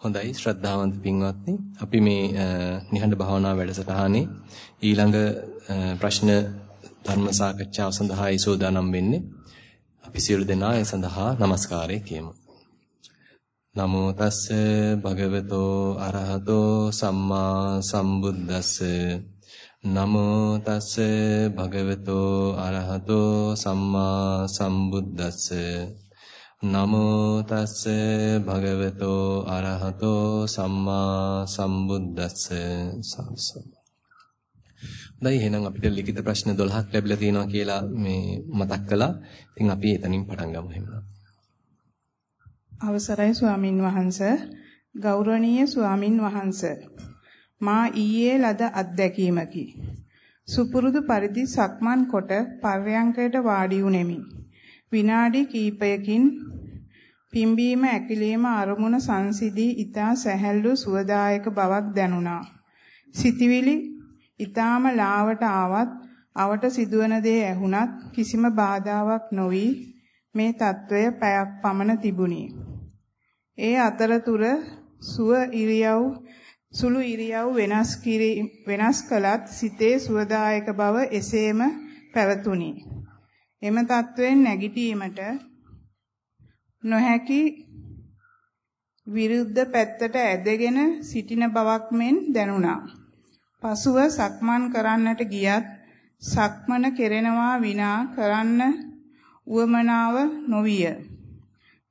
හොඳයි ශ්‍රද්ධාවන්ත පින්වත්නි. අපි මේ නිහඬ භාවනා වැඩසටහනේ ඊළඟ ප්‍රශ්න ධර්ම සාකච්ඡාව සඳහායි සූදානම් වෙන්නේ. අපි සියලු දෙනා ඒ සඳහා নমස්කාරය කියමු. නමෝ තස්ස භගවතෝ අරහතෝ සම්මා සම්බුද්දස්ස. නමෝ තස්ස භගවතෝ අරහතෝ සම්මා සම්බුද්දස්ස. නමෝ තස්ස භගවතෝ අරහතෝ සම්මා සම්බුද්දස්ස සම්ස. දැන් එහෙනම් අපිට ලිඛිත ප්‍රශ්න 12ක් ලැබිලා තියෙනවා කියලා මේ මතක් කළා. ඉතින් අපි එතනින් පටන් ගමු එහෙනම්. අවසරයි ස්වාමින් වහන්සේ ගෞරවනීය ස්වාමින් වහන්සේ මා ඊයේ ලද අත්දැකීමකි. සුපුරුදු පරිදි සක්මන් කොට පර්යංකයට වාඩි වුනේමි. විනාඩි කිහිපයකින් පිම්බීම ඇකිලීම අරමුණ සංසිදී ඊතා සැහැල්ලු සුවදායක බවක් දැනුණා. සිතවිලි ඊතාම ලාවට ආවත් අවට සිදුවන දේ ඇහුණත් කිසිම බාධාවක් නොවි මේ తত্ত্বය පැයක් පමණ තිබුණි. ඒ අතරතුර සුව ඉරියව් සුළු ඉරියව් වෙනස් වෙනස් කළත් සිතේ සුවදායක බව එසේම පැවතුණි. එම తත්වයෙන් නැගිටීමට නොහැකි විරුද්ධ පැත්තට ඇදගෙන සිටින බවක් මෙන් දැනුණා. පසුව සක්මන් කරන්නට ගියත් සක්මන කෙරෙනවා විනා කරන්න උවමනාව නොවිය.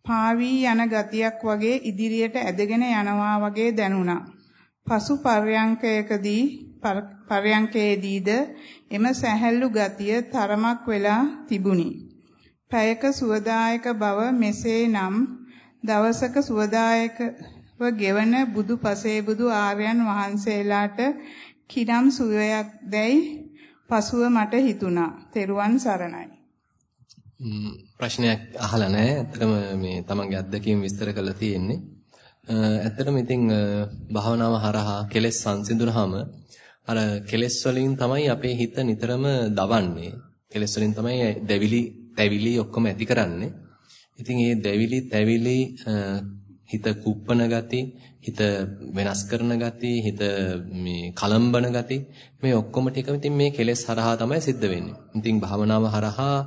පාවී යන ගතියක් වගේ ඉදිරියට ඇදගෙන යනවා වගේ දැනුණා. පසු පර්යංකයකදී පර්යංකයේදීද එම සැහැල්ලු ගතිය තරමක් වෙලා තිබුණි. පැයක සුවදායක බව මෙසේනම් දවසක සුවදායකව ගෙවන බුදු පසේබුදු ආර්යයන් වහන්සේලාට කිනම් සුවයක් දැයි පසුව මට හිතුණා. තෙරුවන් සරණයි. ප්‍රශ්නයක් අහලා නැහැ. ඇත්තටම මේ තමන්ගේ අත්දැකීම් විස්තර කරලා තියෙන්නේ. ඇත්තටම ඉතින් භාවනාව හරහා කෙලෙස් සංසිඳුනහම අර කෙලෙස් වලින් තමයි අපේ හිත නිතරම දවන්නේ. කෙලෙස් වලින් තමයි දැවිලි, තැවිලි ඔක්කොම ඇති කරන්නේ. ඉතින් මේ දැවිලි, තැවිලි හිත කුප්පන ගති, හිත වෙනස් කරන ගති, හිත මේ කලම්බන ගති මේ ඔක්කොම ටික ඉතින් මේ කෙලෙස් හරහා තමයි සිද්ධ වෙන්නේ. ඉතින් භාවනාව හරහා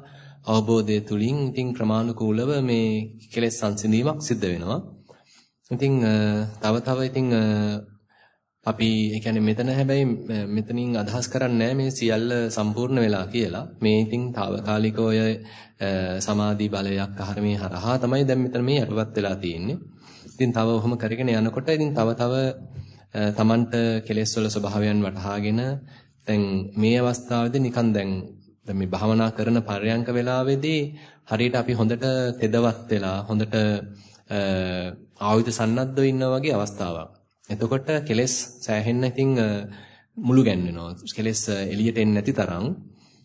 අවබෝධය තුලින් ඉතින් ක්‍රමානුකූලව මේ කෙලෙස් සංසිඳීමක් සිද්ධ වෙනවා. ඉතින් තව තව ඉතින් අපි ඒ කියන්නේ මෙතන හැබැයි මෙතනින් අදහස් කරන්නේ මේ සියල්ල සම්පූර්ණ වෙලා කියලා. මේ ඉතින් తాවකාලික ඔය සමාධි බලයක් අහරමේ හරහා තමයි දැන් මෙතන මේ යටපත් වෙලා තියෙන්නේ. ඉතින් තව ඔහොම කරගෙන යනකොට ඉතින් තව තව තමන්ට කෙලෙස් වල ස්වභාවයන් වටහාගෙන දැන් මේ අවස්ථාවේදී නිකන් දැන් දැන් මේ භාවනා කරන පරයන්ක වෙලාවේදී හරියට අපි හොඳට තෙදවත් වෙලා හොඳට ආයුධ සන්නද්ධව ඉන්නා වගේ අවස්ථාවක්. එතකොට කෙලස් සෑහෙන්න ඉතින් මුළු ගැන්වෙනවා. කෙලස් එළියට එන්නේ නැති තරම්.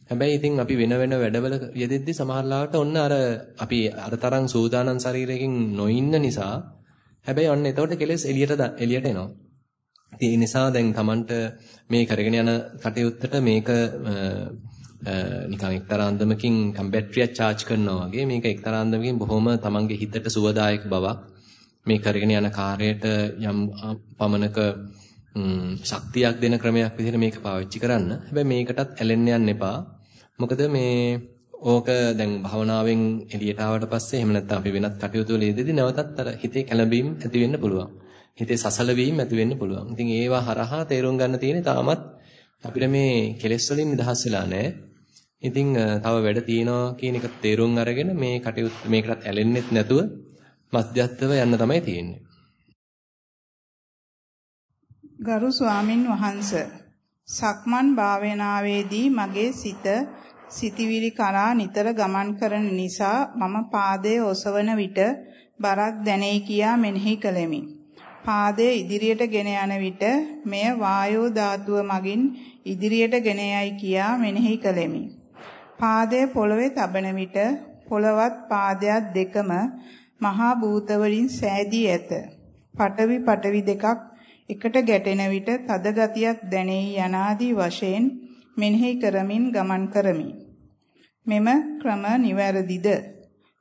හැබැයි ඉතින් අපි වෙන වෙන වැඩවල යෙදෙද්දි සමහරලාවට ඔන්න අර අපි අර තරම් සූදානම් ශරීරයකින් නොඉන්න නිසා හැබැයි ඔන්න එතකොට කෙලස් එළියට එළියට එනවා. ඉතින් ඒ නිසා දැන් Tamanට මේ කරගෙන යන කටයුත්තට මේක නිකන් එක්තරා අන්දමකින් කම්බැටරියක් charge කරනවා වගේ මේක එක්තරා අන්දමකින් බොහොම Tamanගේ හිතට සුවදායක බවක් මේ කරගෙන යන කාර්යයට යම් පමණක ශක්තියක් දෙන ක්‍රමයක් විදිහට මේක පාවිච්චි කරන්න. හැබැයි මේකටත් ඇලෙන්න යන්න එපා. මොකද මේ ඕක දැන් භවනාවෙන් එළියට ආවට පස්සේ එහෙම නැත්නම් අපි වෙනත් කටයුතු වල යෙදෙදී නැවතත් අර හිතේ කැළඹීම් ඇති වෙන්න පුළුවන්. හිතේ සසල වීම ඇති වෙන්න පුළුවන්. ඉතින් ඒවා හරහා තේරුම් ගන්න තියෙන්නේ තාමත් අපිට මේ කෙලෙස් වලින් නිදහස් වෙලා නැහැ. ඉතින් තව වැඩ තියෙනවා කියන එක තේරුම් අරගෙන මේ කටයුතු මේකටත් ඇලෙන්නෙත් නැතුව මධ්‍යස්තව යන්න තමයි තියෙන්නේ. ගරු ස්වාමින් වහන්සේ සක්මන් භාවනාවේදී මගේ සිත සිටිවිලි කරා නිතර ගමන් කරන නිසා මම පාදයේ ඔසවන විට බරක් දැනෙයි කියා මෙනෙහි කළෙමි. පාදයේ ඉදිරියට ගෙන යන විට මෙය වායෝ ධාතුව මගින් ඉදිරියට ගෙන යයි කියා මෙනෙහි කළෙමි. පාදයේ පොළවේ තබන විට පොළවත් පාදයක් දෙකම මහා භූත වලින් සෑදී ඇත. පටවි පටවි දෙකක් එකට ගැටෙන විට තද ගතියක් දැනෙයි යනාදී වශයෙන් මෙනෙහි කරමින් ගමන් කරමි. මෙම ක්‍රම නිවැරදිද?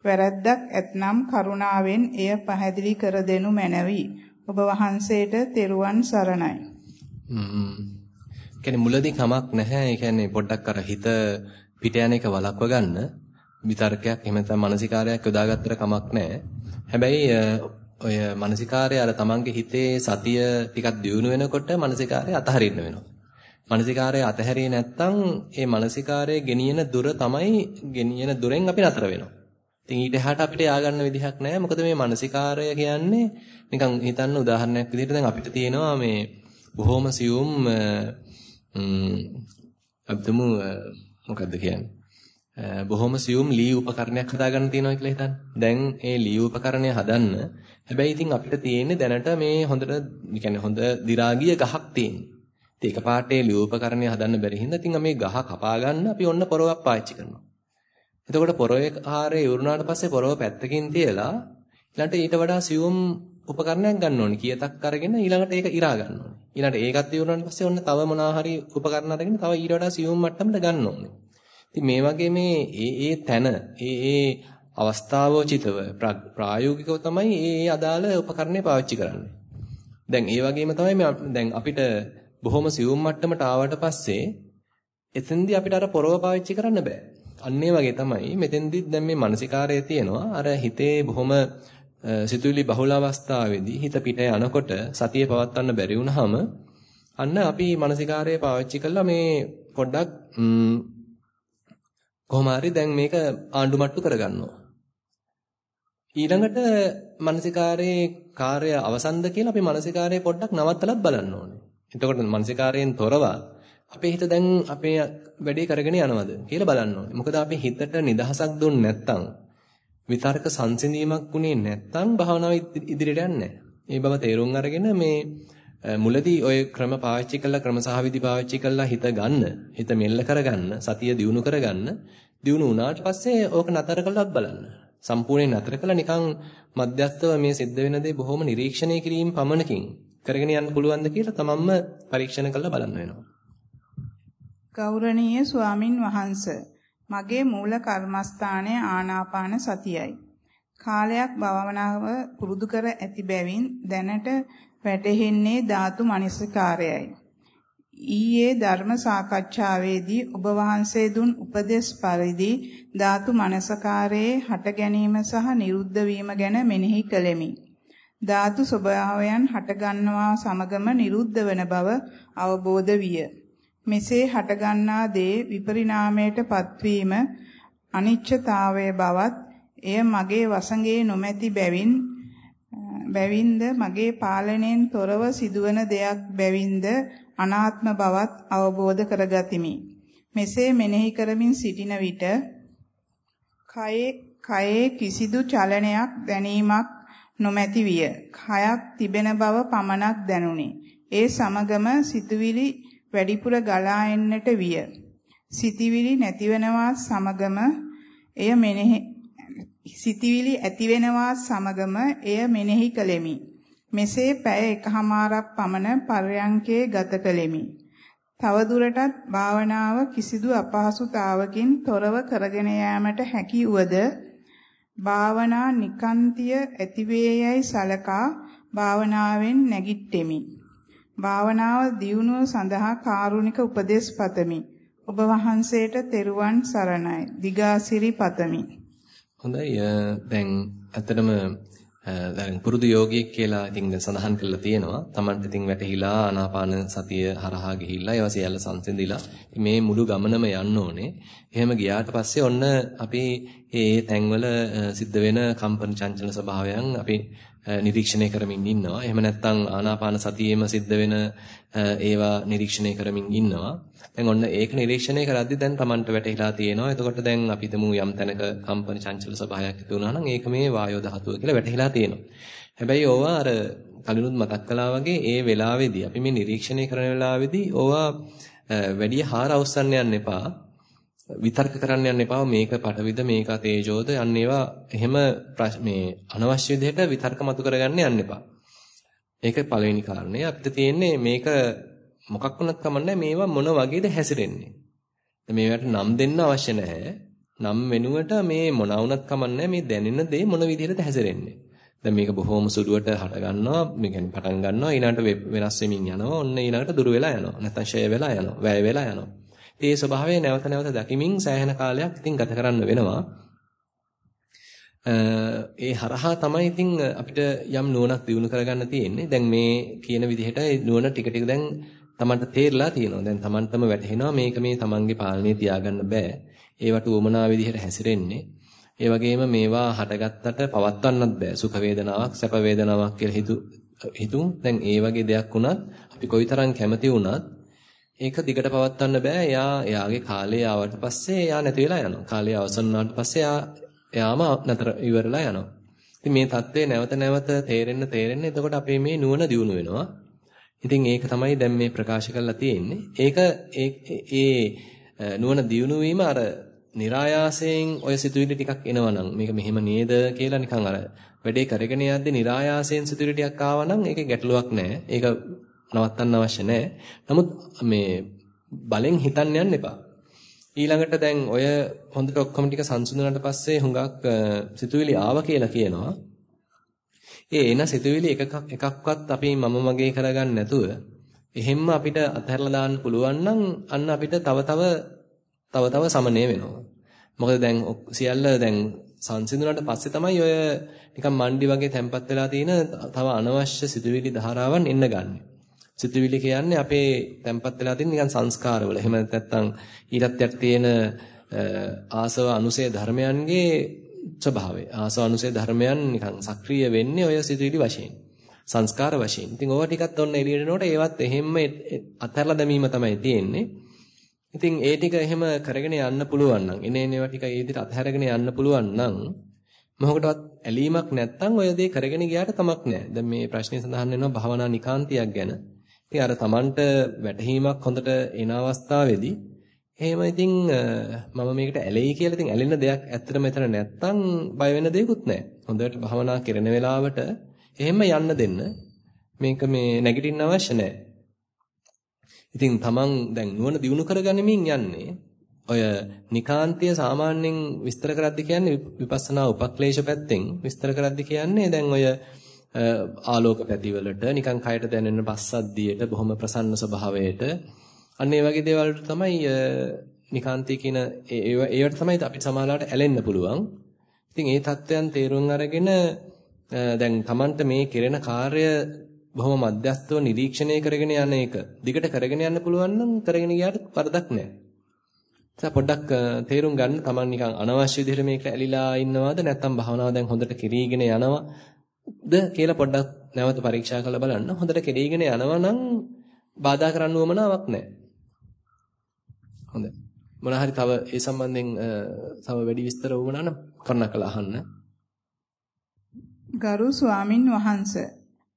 වැරද්දක් ඇතනම් කරුණාවෙන් එය පැහැදිලි කර දෙනු මැනවි. ඔබ වහන්සේට තෙරුවන් සරණයි. හ්ම්. කියන්නේ මුලදී කමක් නැහැ. ඒ කියන්නේ පොඩ්ඩක් අර හිත පිට යන එක වළක්ව ගන්න විතර්කයක් එහෙම නැත්නම් මානසිකාරයක් යොදාගත්තට කමක් නැහැ. හැබැයි ඔය මානසිකාරය අර තමන්ගේ හිතේ සතිය ටිකක් දියුණු වෙනකොට මානසිකාරය අතහරින්න වෙනවා. මානසිකාරය අතහැරියේ නැත්නම් ඒ මානසිකාරයේ ගෙනියන දුර තමයි ගෙනියන දුරෙන් අපි නතර වෙනවා. ඉතින් ඊට එහාට අපිට යාගන්න විදිහක් නැහැ. මොකද මේ මානසිකාරය කියන්නේ නිකන් හිතන්න උදාහරණයක් විදිහට දැන් අපිට තියෙනවා මේ බොහොම සියුම් අබ්දුම මොකද්ද කියන්නේ? බොහොම සියුම් ලී උපකරණයක් හදාගන්න තියෙනවා කියලා හිතන්න. දැන් ඒ ලී උපකරණය හදන්න හැබැයි ඉතින් අපිට තියෙන්නේ දැනට මේ හොඳට يعني හොඳ දි รา ගිය ගහක් තියෙන්නේ. ඉතින් එකපාරට ඒ ලී උපකරණය හදන්න බැරි හින්දා ඉතින් මේ ගහ කපා ගන්න අපි ඔන්න පොරවක් පාවිච්චි කරනවා. එතකොට පොරවේ ආරේ ඉවරුනාට පස්සේ පොරව පැත්තකින් තියලා ඊළඟට ඊට වඩා සියුම් උපකරණයක් ගන්න ඕනේ. කීයතක් අරගෙන ඊළඟට ඒක ඉරා ගන්න ඕනේ. ඊළඟට ඒකත් ඉවරුනාට පස්සේ ඔන්න තව මොනවා හරි උපකරණ අරගෙන තව ඊට වඩා සියුම් මට්ටමකට ගන්න ඕනේ. ඉතින් මේ වගේ මේ ඒ ඒ තැන ඒ ඒ අවස්ථාවෝචිතව ප්‍රායෝගිකව තමයි ඒ ඒ අදාළ උපකරණය පාවිච්චි කරන්නේ. දැන් ඒ වගේම තමයි දැන් අපිට බොහොම සියුම් මට්ටමට ආවට පස්සේ එතෙන්දී අපිට අර පොරව පාවිච්චි කරන්න බෑ. අන්න වගේ තමයි මෙතෙන්දී දැන් මේ මානසිකාරය තියෙනවා. අර හිතේ බොහොම සිතුවිලි බහුල අවස්ථාවේදී හිත පිට යනකොට සතිය පවත්වන්න බැරි වුනහම අන්න අපි මානසිකාරය පාවිච්චි කළා මේ පොඩ්ඩක් කොහොම හරි දැන් මේක ආණ්ඩු මට්ටු කරගන්නවා. ඊළඟට මානසිකාරයේ කාර්ය අවසන්ද කියලා අපි මානසිකාරයේ පොඩ්ඩක් නවත්තලත් බලන්න ඕනේ. එතකොට මානසිකාරයෙන් තොරව අපේ හිත දැන් අපේ වැඩේ කරගෙන යනවද කියලා බලන්න ඕනේ. මොකද අපි හිතට නිදහසක් දුන්නේ නැත්නම් විතර්ක සංසිඳීමක් උනේ නැත්නම් භාවනාව ඉදිරියට යන්නේ ඒ බව තේරුම් අරගෙන මේ මුලදී ওই ක්‍රම පාවිච්චි කළා ක්‍රම සහවිදි පාවිච්චි කළා හිත ගන්න හිත මෙල්ල කරගන්න සතිය දියුණු කරගන්න. දියුණු වුණාට පස්සේ ඕක නතර කළත් බලන්න. සම්පූර්ණයෙන් නතර කළා. නිකන් මධ්‍යස්තව මේ සිද්ධ වෙන දේ බොහොම නිරීක්ෂණය කිරීම පමණකින් කරගෙන යන්න පුළුවන්ද කියලා තමන්ම පරීක්ෂණ කරලා බලන්න වෙනවා. ගෞරවනීය ස්වාමින් වහන්සේ මගේ මූල කර්මස්ථානයේ ආනාපාන සතියයි. කාලයක් භාවනාව පුරුදු කර ඇති බැවින් දැනට වැටහෙන්නේ ධාතු මනසිකාරයයි. ඊයේ ධර්ම සාකච්ඡාවේදී ඔබ වහන්සේ දුන් උපදේශ පරිදි ධාතු මනසකාරයේ හට ගැනීම සහ නිරුද්ධ වීම ගැන මෙනෙහි කළෙමි. ධාතු ස්වභාවයන් හට ගන්නවා සමගම නිරුද්ධ වන බව අවබෝධ විය. මෙසේ හටගන්නා දේ විපරිණාමයට පත්වීම අනිච්චතාවය බවත් එය මගේ වසඟේ නොමැති බැවින් බැවින්ද මගේ පාලනයෙන් තොරව සිදුවන දෙයක් බැවින්ද අනාත්ම බවත් අවබෝධ කරගතිමි. මෙසේ මෙනෙහි කරමින් සිටින විට කයේ කයේ කිසිදු චලනයක් දැනීමක් නොමැති විය. කයක් තිබෙන බව පමණක් දැනුනි. ඒ සමගම සිතුවිලි වැඩිපුර ගලා එන්නට විය. සිතිවිලි නැතිවෙනවා සමගම එය මෙනෙහි සිතිවිලි ඇතිවෙනවා සමගම එය මෙනෙහි කළෙමි. මෙසේ පැය එකහමාරක් පමණ පර්යංකයේ ගත කළෙමි. තවදුරටත් භාවනාව කිසිදු අපහසුතාවකින් තොරව කරගෙන යාමට හැකි වුවද භාවනා නිකාන්තිය ඇතිවේයයි සලකා භාවනාවෙන් නැගිට්ටෙමි. භාවනාව දියුණුව සඳහා කාරුණික උපදෙස් පතමි. ඔබ වහන්සේට තෙරුවන් සරණයි. දිගාසිරි පතමි. හොඳයි. දැන් ඇත්තටම දැන් පුරුදු යෝගියෙක් කියලා ඉතින් දැන් සඳහන් කරලා තියෙනවා. Tamanට ඉතින් වැටහිලා ආනාපාන සතිය හරහා ගිහිල්ලා ඒවා සියල්ල සංසිඳිලා මේ මුළු ගමනම යන්න ඕනේ. එහෙම ගියාට පස්සේ ඔන්න අපි මේ තැන්වල සිද්ධ වෙන කම්පන චංචල ස්වභාවයන් අපි නිරීක්ෂණය කරමින් ඉන්නවා. එහෙම නැත්නම් ආනාපාන සතියෙම සිද්ධ වෙන ඒවා නිරීක්ෂණය කරමින් ඉන්නවා. දැන් ඔන්න ඒක නිරීක්ෂණය කරද්දි දැන් Tamanට වැටහිලා තියෙනවා. එතකොට දැන් අපි හිතමු යම් තැනක කම්පන චංචල ස්වභාවයක් ඇති වුණා නම් ඒක මේ වායෝ ධාතුව කියලා වැටහිලා තියෙනවා. හැබැයි ඕවා අර කලිනුත් මතක් කළා වගේ ඒ වෙලාවේදී අපි මේ නිරීක්ෂණය කරන වෙලාවේදී ඕවා වැඩි හාර අවස්සන්න යන්න එපා. විතර්ක කරන්න යන්න එපා මේක පටවිද මේක තේජෝද යන්න ඒවා එහෙම මේ අනවශ්‍ය විදිහට විතර්ක මතු කරගන්න යන්න එපා. ඒක පළවෙනි කාරණේ අපිට තියෙන්නේ මේක මොකක් වුණත් කමන්නේ මේවා මොන වගේද හැසිරෙන්නේ. මේවට නම් දෙන්න අවශ්‍ය නැහැ. නම් වෙනුවට මේ මොන වුණත් කමන්නේ මේ දැනෙන දේ මොන විදිහටද හැසිරෙන්නේ. දැන් මේක බොහොම සුළුවට හට ගන්නවා, මේ කියන්නේ පටන් ගන්නවා, ඊළඟට වෙනස් වෙමින් යනවා. ඔන්න ඊළඟට දුර වෙලා යනවා. නැත්නම් ෂය වෙලා යනවා, වැය වෙලා යනවා. ඉතින් මේ ස්වභාවය නැවත නැවත දකිමින් සෑහෙන කාලයක් ඉතින් ගත කරන්න වෙනවා. ඒ හරහා තමයි ඉතින් අපිට යම් නුවණක් දිනු කරගන්න තියෙන්නේ. දැන් මේ කියන විදිහට නුවණ ටික ටික දැන් Tamanට තේරලා තියෙනවා. දැන් Tamanටම වැටහෙනවා මේක මේ Tamanගේ පාලනේ තියාගන්න බෑ. ඒවට උමනා විදිහට හැසිරෙන්නේ. ඒ වගේම මේවා හටගත්තට පවත්වන්නත් බෑ. සුඛ වේදනාවක්, සැප වේදනාවක් කියලා හිතු හිතුම්. දැන් ඒ වගේ දෙයක් වුණත් අපි කොයිතරම් කැමති වුණත් ඒක දිගට පවත්වන්න බෑ. එයා එයාගේ කාලය ආවට පස්සේ එයා නැති වෙලා යනවා. කාලය අවසන් වුණාට පස්සේ එයා එයාම නතර ඉවරලා යනවා. ඉතින් මේ தත්ත්වේ නැවත නැවත තේරෙන්න තේරෙන්න එතකොට අපේ මේ නුවණ දියුණු වෙනවා. ඉතින් ඒක තමයි දැන් මේ ප්‍රකාශ කරලා තියෙන්නේ. ඒක ඒ නුවණ දියුණු වීම අර નિરાයාසයෙන් ඔය සිතුවිලි ටිකක් එනවනම් මේක මෙහෙම නේද කියලා නිකන් අර වැඩේ කරගෙන යද්දී નિરાයාසයෙන් සිතුවිලි ටිකක් ආවනම් ඒකේ ගැටලුවක් නැහැ. ඒක නවත්තන්න අවශ්‍ය නැහැ. නමුත් මේ බලෙන් හිතන්න යන්න එපා. ඊළඟට දැන් ඔය හොඳට ඔක්කොම ටික සංසුන්වනට පස්සේ හුඟක් සිතුවිලි ආව කියලා කියනවා. ඒ එන සිතුවිලි එකක් එකක්වත් අපි මම මගේ කරගන්න නැතුව එහෙම්ම අපිට අතහැරලා දාන්න පුළුවන් නම් අන්න අපිට තව තව තව තව සමනය වෙනවා. මොකද දැන් සියල්ල දැන් සංසිඳුණාට පස්සේ තමයි ඔය නිකන් මණ්ඩි වගේ තැම්පත් වෙලා තියෙන තව අනවශ්‍ය සිතුවිලි ධාරාවන් එන්න ගන්නෙ. සිතුවිලි කියන්නේ අපේ තැම්පත් වෙලා තියෙන නිකන් සංස්කාරවල. එහෙම නැත්නම් ඊටත් යට තියෙන ආසව අනුසය ධර්මයන්ගේ ස්වභාවය. ආසව අනුසය ධර්මයන් නිකන් සක්‍රිය වෙන්නේ ඔය සිතුවිලි වශයෙන්. සංස්කාර වශයෙන්. ඉතින් ඕවා ටිකත් ඔන්න එළියට එනකොට ඒවත් එහෙම්ම අත්හැරලා දැමීම තමයි තියෙන්නේ. ඉතින් ඒ ටික එහෙම කරගෙන යන්න පුළුවන් නම් එනේ ඒවා ටික ඒ විදිහට අත්හැරගෙන යන්න පුළුවන් නම් මොහොකටවත් ඇලීමක් නැත්තම් ඔය දේ කරගෙන ගියාට කමක් නැහැ. දැන් මේ ප්‍රශ්නේ සඳහන් වෙනවා භවනා නිකාන්තියක් ගැන. ඉතින් අර Tamanට වැටහීමක් හොඳට එන අවස්ථාවේදී එහෙම ඉතින් මම මේකට ඇලෙයි කියලා ඉතින් ඇලෙන දෙයක් ඇත්තට මෙතන නැත්තම් බය වෙන දෙයක්වත් නැහැ. හොඳට භවනා කරන වෙලාවට එහෙම යන්න දෙන්න. මේක මේ නැගිටින්න අවශ්‍ය නැහැ. ඉතින් තමන් දැන් නුවණ දිනු කරගනිමින් යන්නේ ඔය නිකාන්තය සාමාන්‍යයෙන් විස්තර කරද්දි කියන්නේ විපස්සනා උපක්ලේශ පැත්තෙන් විස්තර කරද්දි කියන්නේ දැන් ඔය ආලෝක පැතිවලට නිකන් කයට දැනෙන පස්සද්ධියට බොහොම ප්‍රසන්න ස්වභාවයට අන්න ඒ වගේ දේවල් තමයි නිකාන්තය කියන ඒවට තමයි අපිට සමාලාවට ඇලෙන්න පුළුවන්. ඉතින් ඒ தත්වයන් තේරුම් අරගෙන දැන් Tamanට මේ කෙරෙන කාර්ය බොහොම මධ්‍යස්තව නිරීක්ෂණය කරගෙන යන එක දිගට කරගෙන යන්න පුළුවන් නම් කරගෙන ගියාට වරදක් නැහැ. ඒ පොඩ්ඩක් තේරුම් ගන්න තමන් නිකන් අනවශ්‍ය විදිහට මේක ඇලිලා ඉන්නවද නැත්නම් භාවනාව දැන් හොඳට කිරීගෙන යනවද කියලා පොඩ්ඩක් නැවත පරීක්ෂා කරලා බලන්න. හොඳට කිරීගෙන යනවා නම් බාධා කරන්න උවමනාවක් නැහැ. හොඳයි. මොනවා හරි තව ඒ සම්බන්ධයෙන් තව වැඩි විස්තර වුණා නම් කරුණාකරලා අහන්න. ගරු ස්වාමින් වහන්සේ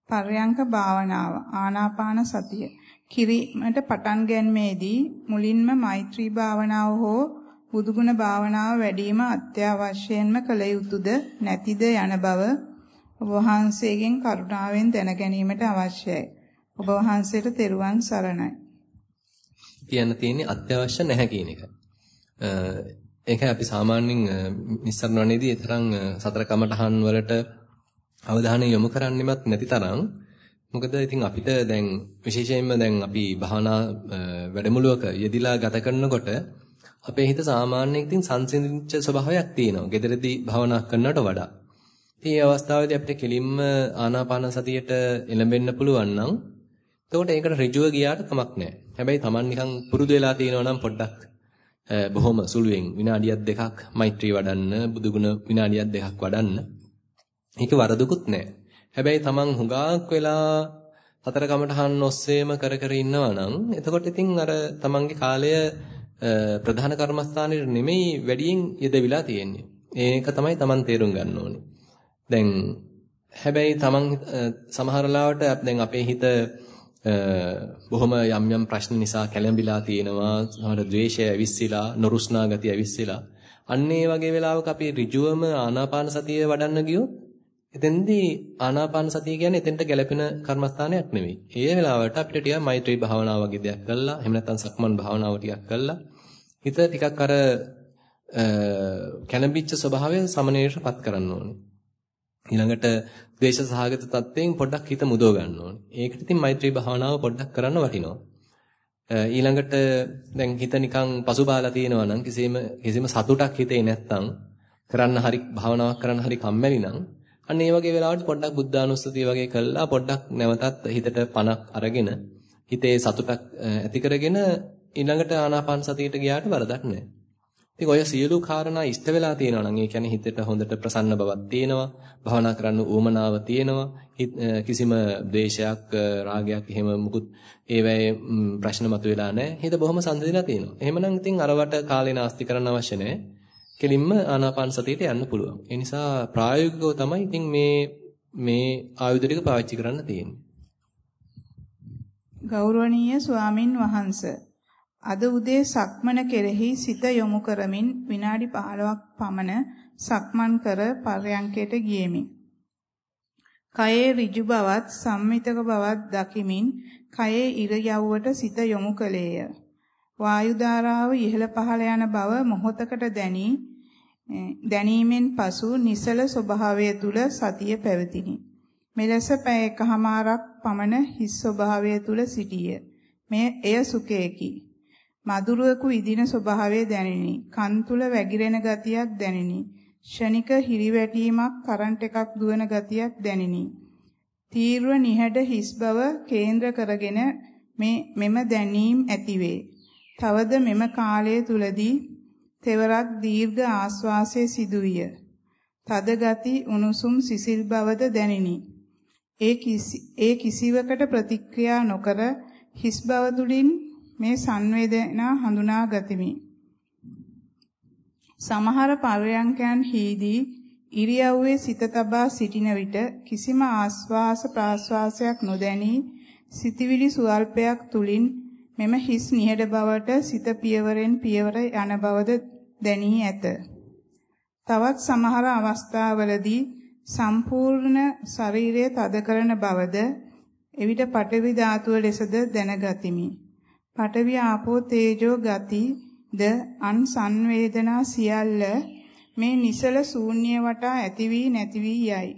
පර්යංක භාවනාව ආනාපාන සතිය කිරීමට පටන් ගැනීමේදී මුලින්ම මෛත්‍රී භාවනාව හෝ බුදුගුණ භාවනාව වැඩිම අත්‍යවශ්‍යයෙන්ම කළ යුතුයද නැතිද යන බව ඔබ වහන්සේගෙන් කරුණාවෙන් දැන ගැනීමට අවශ්‍යයි. ඔබ වහන්සේට තෙරුවන් සරණයි. කියන්න තියෙන්නේ අත්‍යවශ්‍ය නැහැ කියන එක. ඒකයි අපි සාමාන්‍යයෙන් නිස්සරණ වනේදී තරම් සතර කමඨහන් වලට අවධානය යොමු කරන්නෙමත් නැති තරම් මොකද ඉතින් අපිට දැන් විශේෂයෙන්ම දැන් අපි භාවනා වැඩමුළුවක යෙදිලා ගත කරනකොට අපේ හිත සාමාන්‍යයෙන් ඉතින් සංසිඳිච්ච ස්වභාවයක් තියෙනවා. gederedi භාවනා කරනවට වඩා. ඉතින් මේ අවස්ථාවේදී අපිට කෙලින්ම ආනාපාන සතියට එළඹෙන්න පුළුවන් නම් එතකොට ඒකට ඍජුව ගියාට කමක් නැහැ. හැබැයි Taman නිකන් පුරුදු වෙලා තියෙනවා නම් පොඩ්ඩක් බොහොම සුළුවෙන් විනාඩියක් දෙකක් මෛත්‍රී වඩන්න, බුදුගුණ විනාඩියක් දෙකක් වඩන්න ඒක වරදුකුත් නැහැ. හැබැයි Taman හුඟක් වෙලා හතර කමටහන් ඔස්සේම කර කර ඉන්නවා නම් එතකොට ඉතින් අර Tamanගේ කාලය ප්‍රධාන කර්මස්ථානෙට නෙමෙයි වැඩියෙන් යෙදවිලා තියෙන්නේ. ඒක තමයි Taman තේරුම් ගන්න ඕනේ. දැන් හැබැයි Taman සමහර ලාවට දැන් අපේ හිත බොහොම යම් යම් ප්‍රශ්න නිසා කැළඹිලා තියෙනවා සමහර ද්වේෂය ඇවිස්සීලා නොරුස්නා ගතිය ඇවිස්සීලා අන්න ඒ වගේ වෙලාවක අපි ඍජුවම ආනාපාන සතිය වඩන්න ගියොත් එතෙන්දී ආනාපාන සතිය කියන්නේ එතෙන්ට ගැලපෙන කර්මස්ථානයක් නෙවෙයි. ඒ වෙලාවට අපිට ටිකක් මෛත්‍රී භාවනාව වගේ දෙයක් කළා. එහෙම නැත්නම් සක්මන් භාවනාව ටිකක් කළා. හිත ටිකක් අර කැළඹිච්ච ස්වභාවය සමනලයටපත් කරන්න ඕනේ. ඊළඟට ද්වේෂ සහගත තත්ත්වයෙන් පොඩ්ඩක් හිත මුදව ගන්න ඕනේ. ඒකට ඉතින් මෛත්‍රී භාවනාව පොඩ්ඩක් කරන්න වටිනවා. ඊළඟට දැන් හිත නිකන් පසුබාලා තියෙනවා නම් කිසිම කිසිම සතුටක් හිතේ නැත්තම් කරන්න හරි භාවනාවක් කරන්න හරි කම්මැලි නම් අන්න ඒ වගේ වෙලාවට පොඩ්ඩක් බුද්ධානුස්සතිය වගේ කළා පොඩ්ඩක් නැවතත් හිතට පණක් අරගෙන හිතේ සතුටක් ඇති කරගෙන ඊළඟට ආනාපාන සතියට ගියාට වරදක් නැහැ. ඉතින් ඔය සියලු කාරණා ඉෂ්ට වෙලා තියෙනවා නම් ඒ කියන්නේ හිතට හොඳට ප්‍රසන්න බවක් තියෙනවා, භවනා කරන්න උවමනාව තියෙනවා, කිසිම ද්වේෂයක්, රාගයක් එහෙම මුකුත් ඒවැයේ ප්‍රශ්න මතුවෙලා නැහැ. හිත බොහොම සංසිඳලා තියෙනවා. එහෙමනම් ඉතින් අරවට කාලේ නාස්ති කරන්න අවශ්‍ය නැහැ. කෙලින්ම ආනාපාන සතියට යන්න පුළුවන්. ඒ නිසා ප්‍රායෝගිකව තමයි ඉතින් මේ මේ ආයුධ ටික පාවිච්චි කරන්න තියෙන්නේ. ගෞරවනීය ස්වාමින් වහන්සේ අද උදේ සක්මන කෙරෙහි සිත යොමු කරමින් විනාඩි 15ක් පමණ සක්මන් කර පර්යංකයට ගියෙමි. කයේ ඍජු බවත් සම්මිතක බවත් දකිමින් කයේ ඉරියව්වට සිත යොමු කළේය. වායු ධාරාව ඉහළ පහළ යන බව මොහොතකට දැනි දැනීමෙන් පසු නිසල ස්වභාවය තුල සතිය පැවතිනි. මෙලෙස පැය එකහමාරක් පමණ හිස් ස්වභාවය තුල සිටිය. මෙය එය සුඛයකි. මధుරවකු ඉදින ස්වභාවය දැනිනි. කන් තුල වැగిරෙන ගතියක් දැනිනි. ෂණික හිරිවැටීමක් කරන්ට් එකක් දුවන ගතියක් දැනිනි. තීව්‍ර නිහඬ හිස් බව කේන්ද්‍ර කරගෙන මේ මෙම දැනීම් ඇතිවේ. තවද මෙම කාලය තුලදී තෙවරක් දීර්ඝ ආශ්වාසයේ සිදුවිය. තද ගති උණුසුම් සිසිල් බවද දැනිනි. ඒ කිසි ඒ කිසිවකට ප්‍රතික්‍රියා නොකර හිස් බව තුලින් මේ සංවේදනා හඳුනා ගතිමි. සමහර පර්යංකයන් හීදී ඉරියව්වේ සිත තබා සිටින විට කිසිම ආස්වාස ප්‍රාස්වාසයක් නොදැනී සිතවිලි සුවල්පයක් තුලින් මෙම හිස් නිහඬ බවට සිත පියවරෙන් පියවර යන බවද දැනී ඇත. තවත් සමහර අවස්ථාවලදී සම්පූර්ණ ශරීරය තද කරන බවද එවිට පටවි ධාතුව ලෙසද දැනගතිමි. පටවි ආපෝ තේජෝ ගති ද අන් සංවේදනා සියල්ල මේ නිසල ශූන්‍ය වටා ඇති වී නැති වී යයි.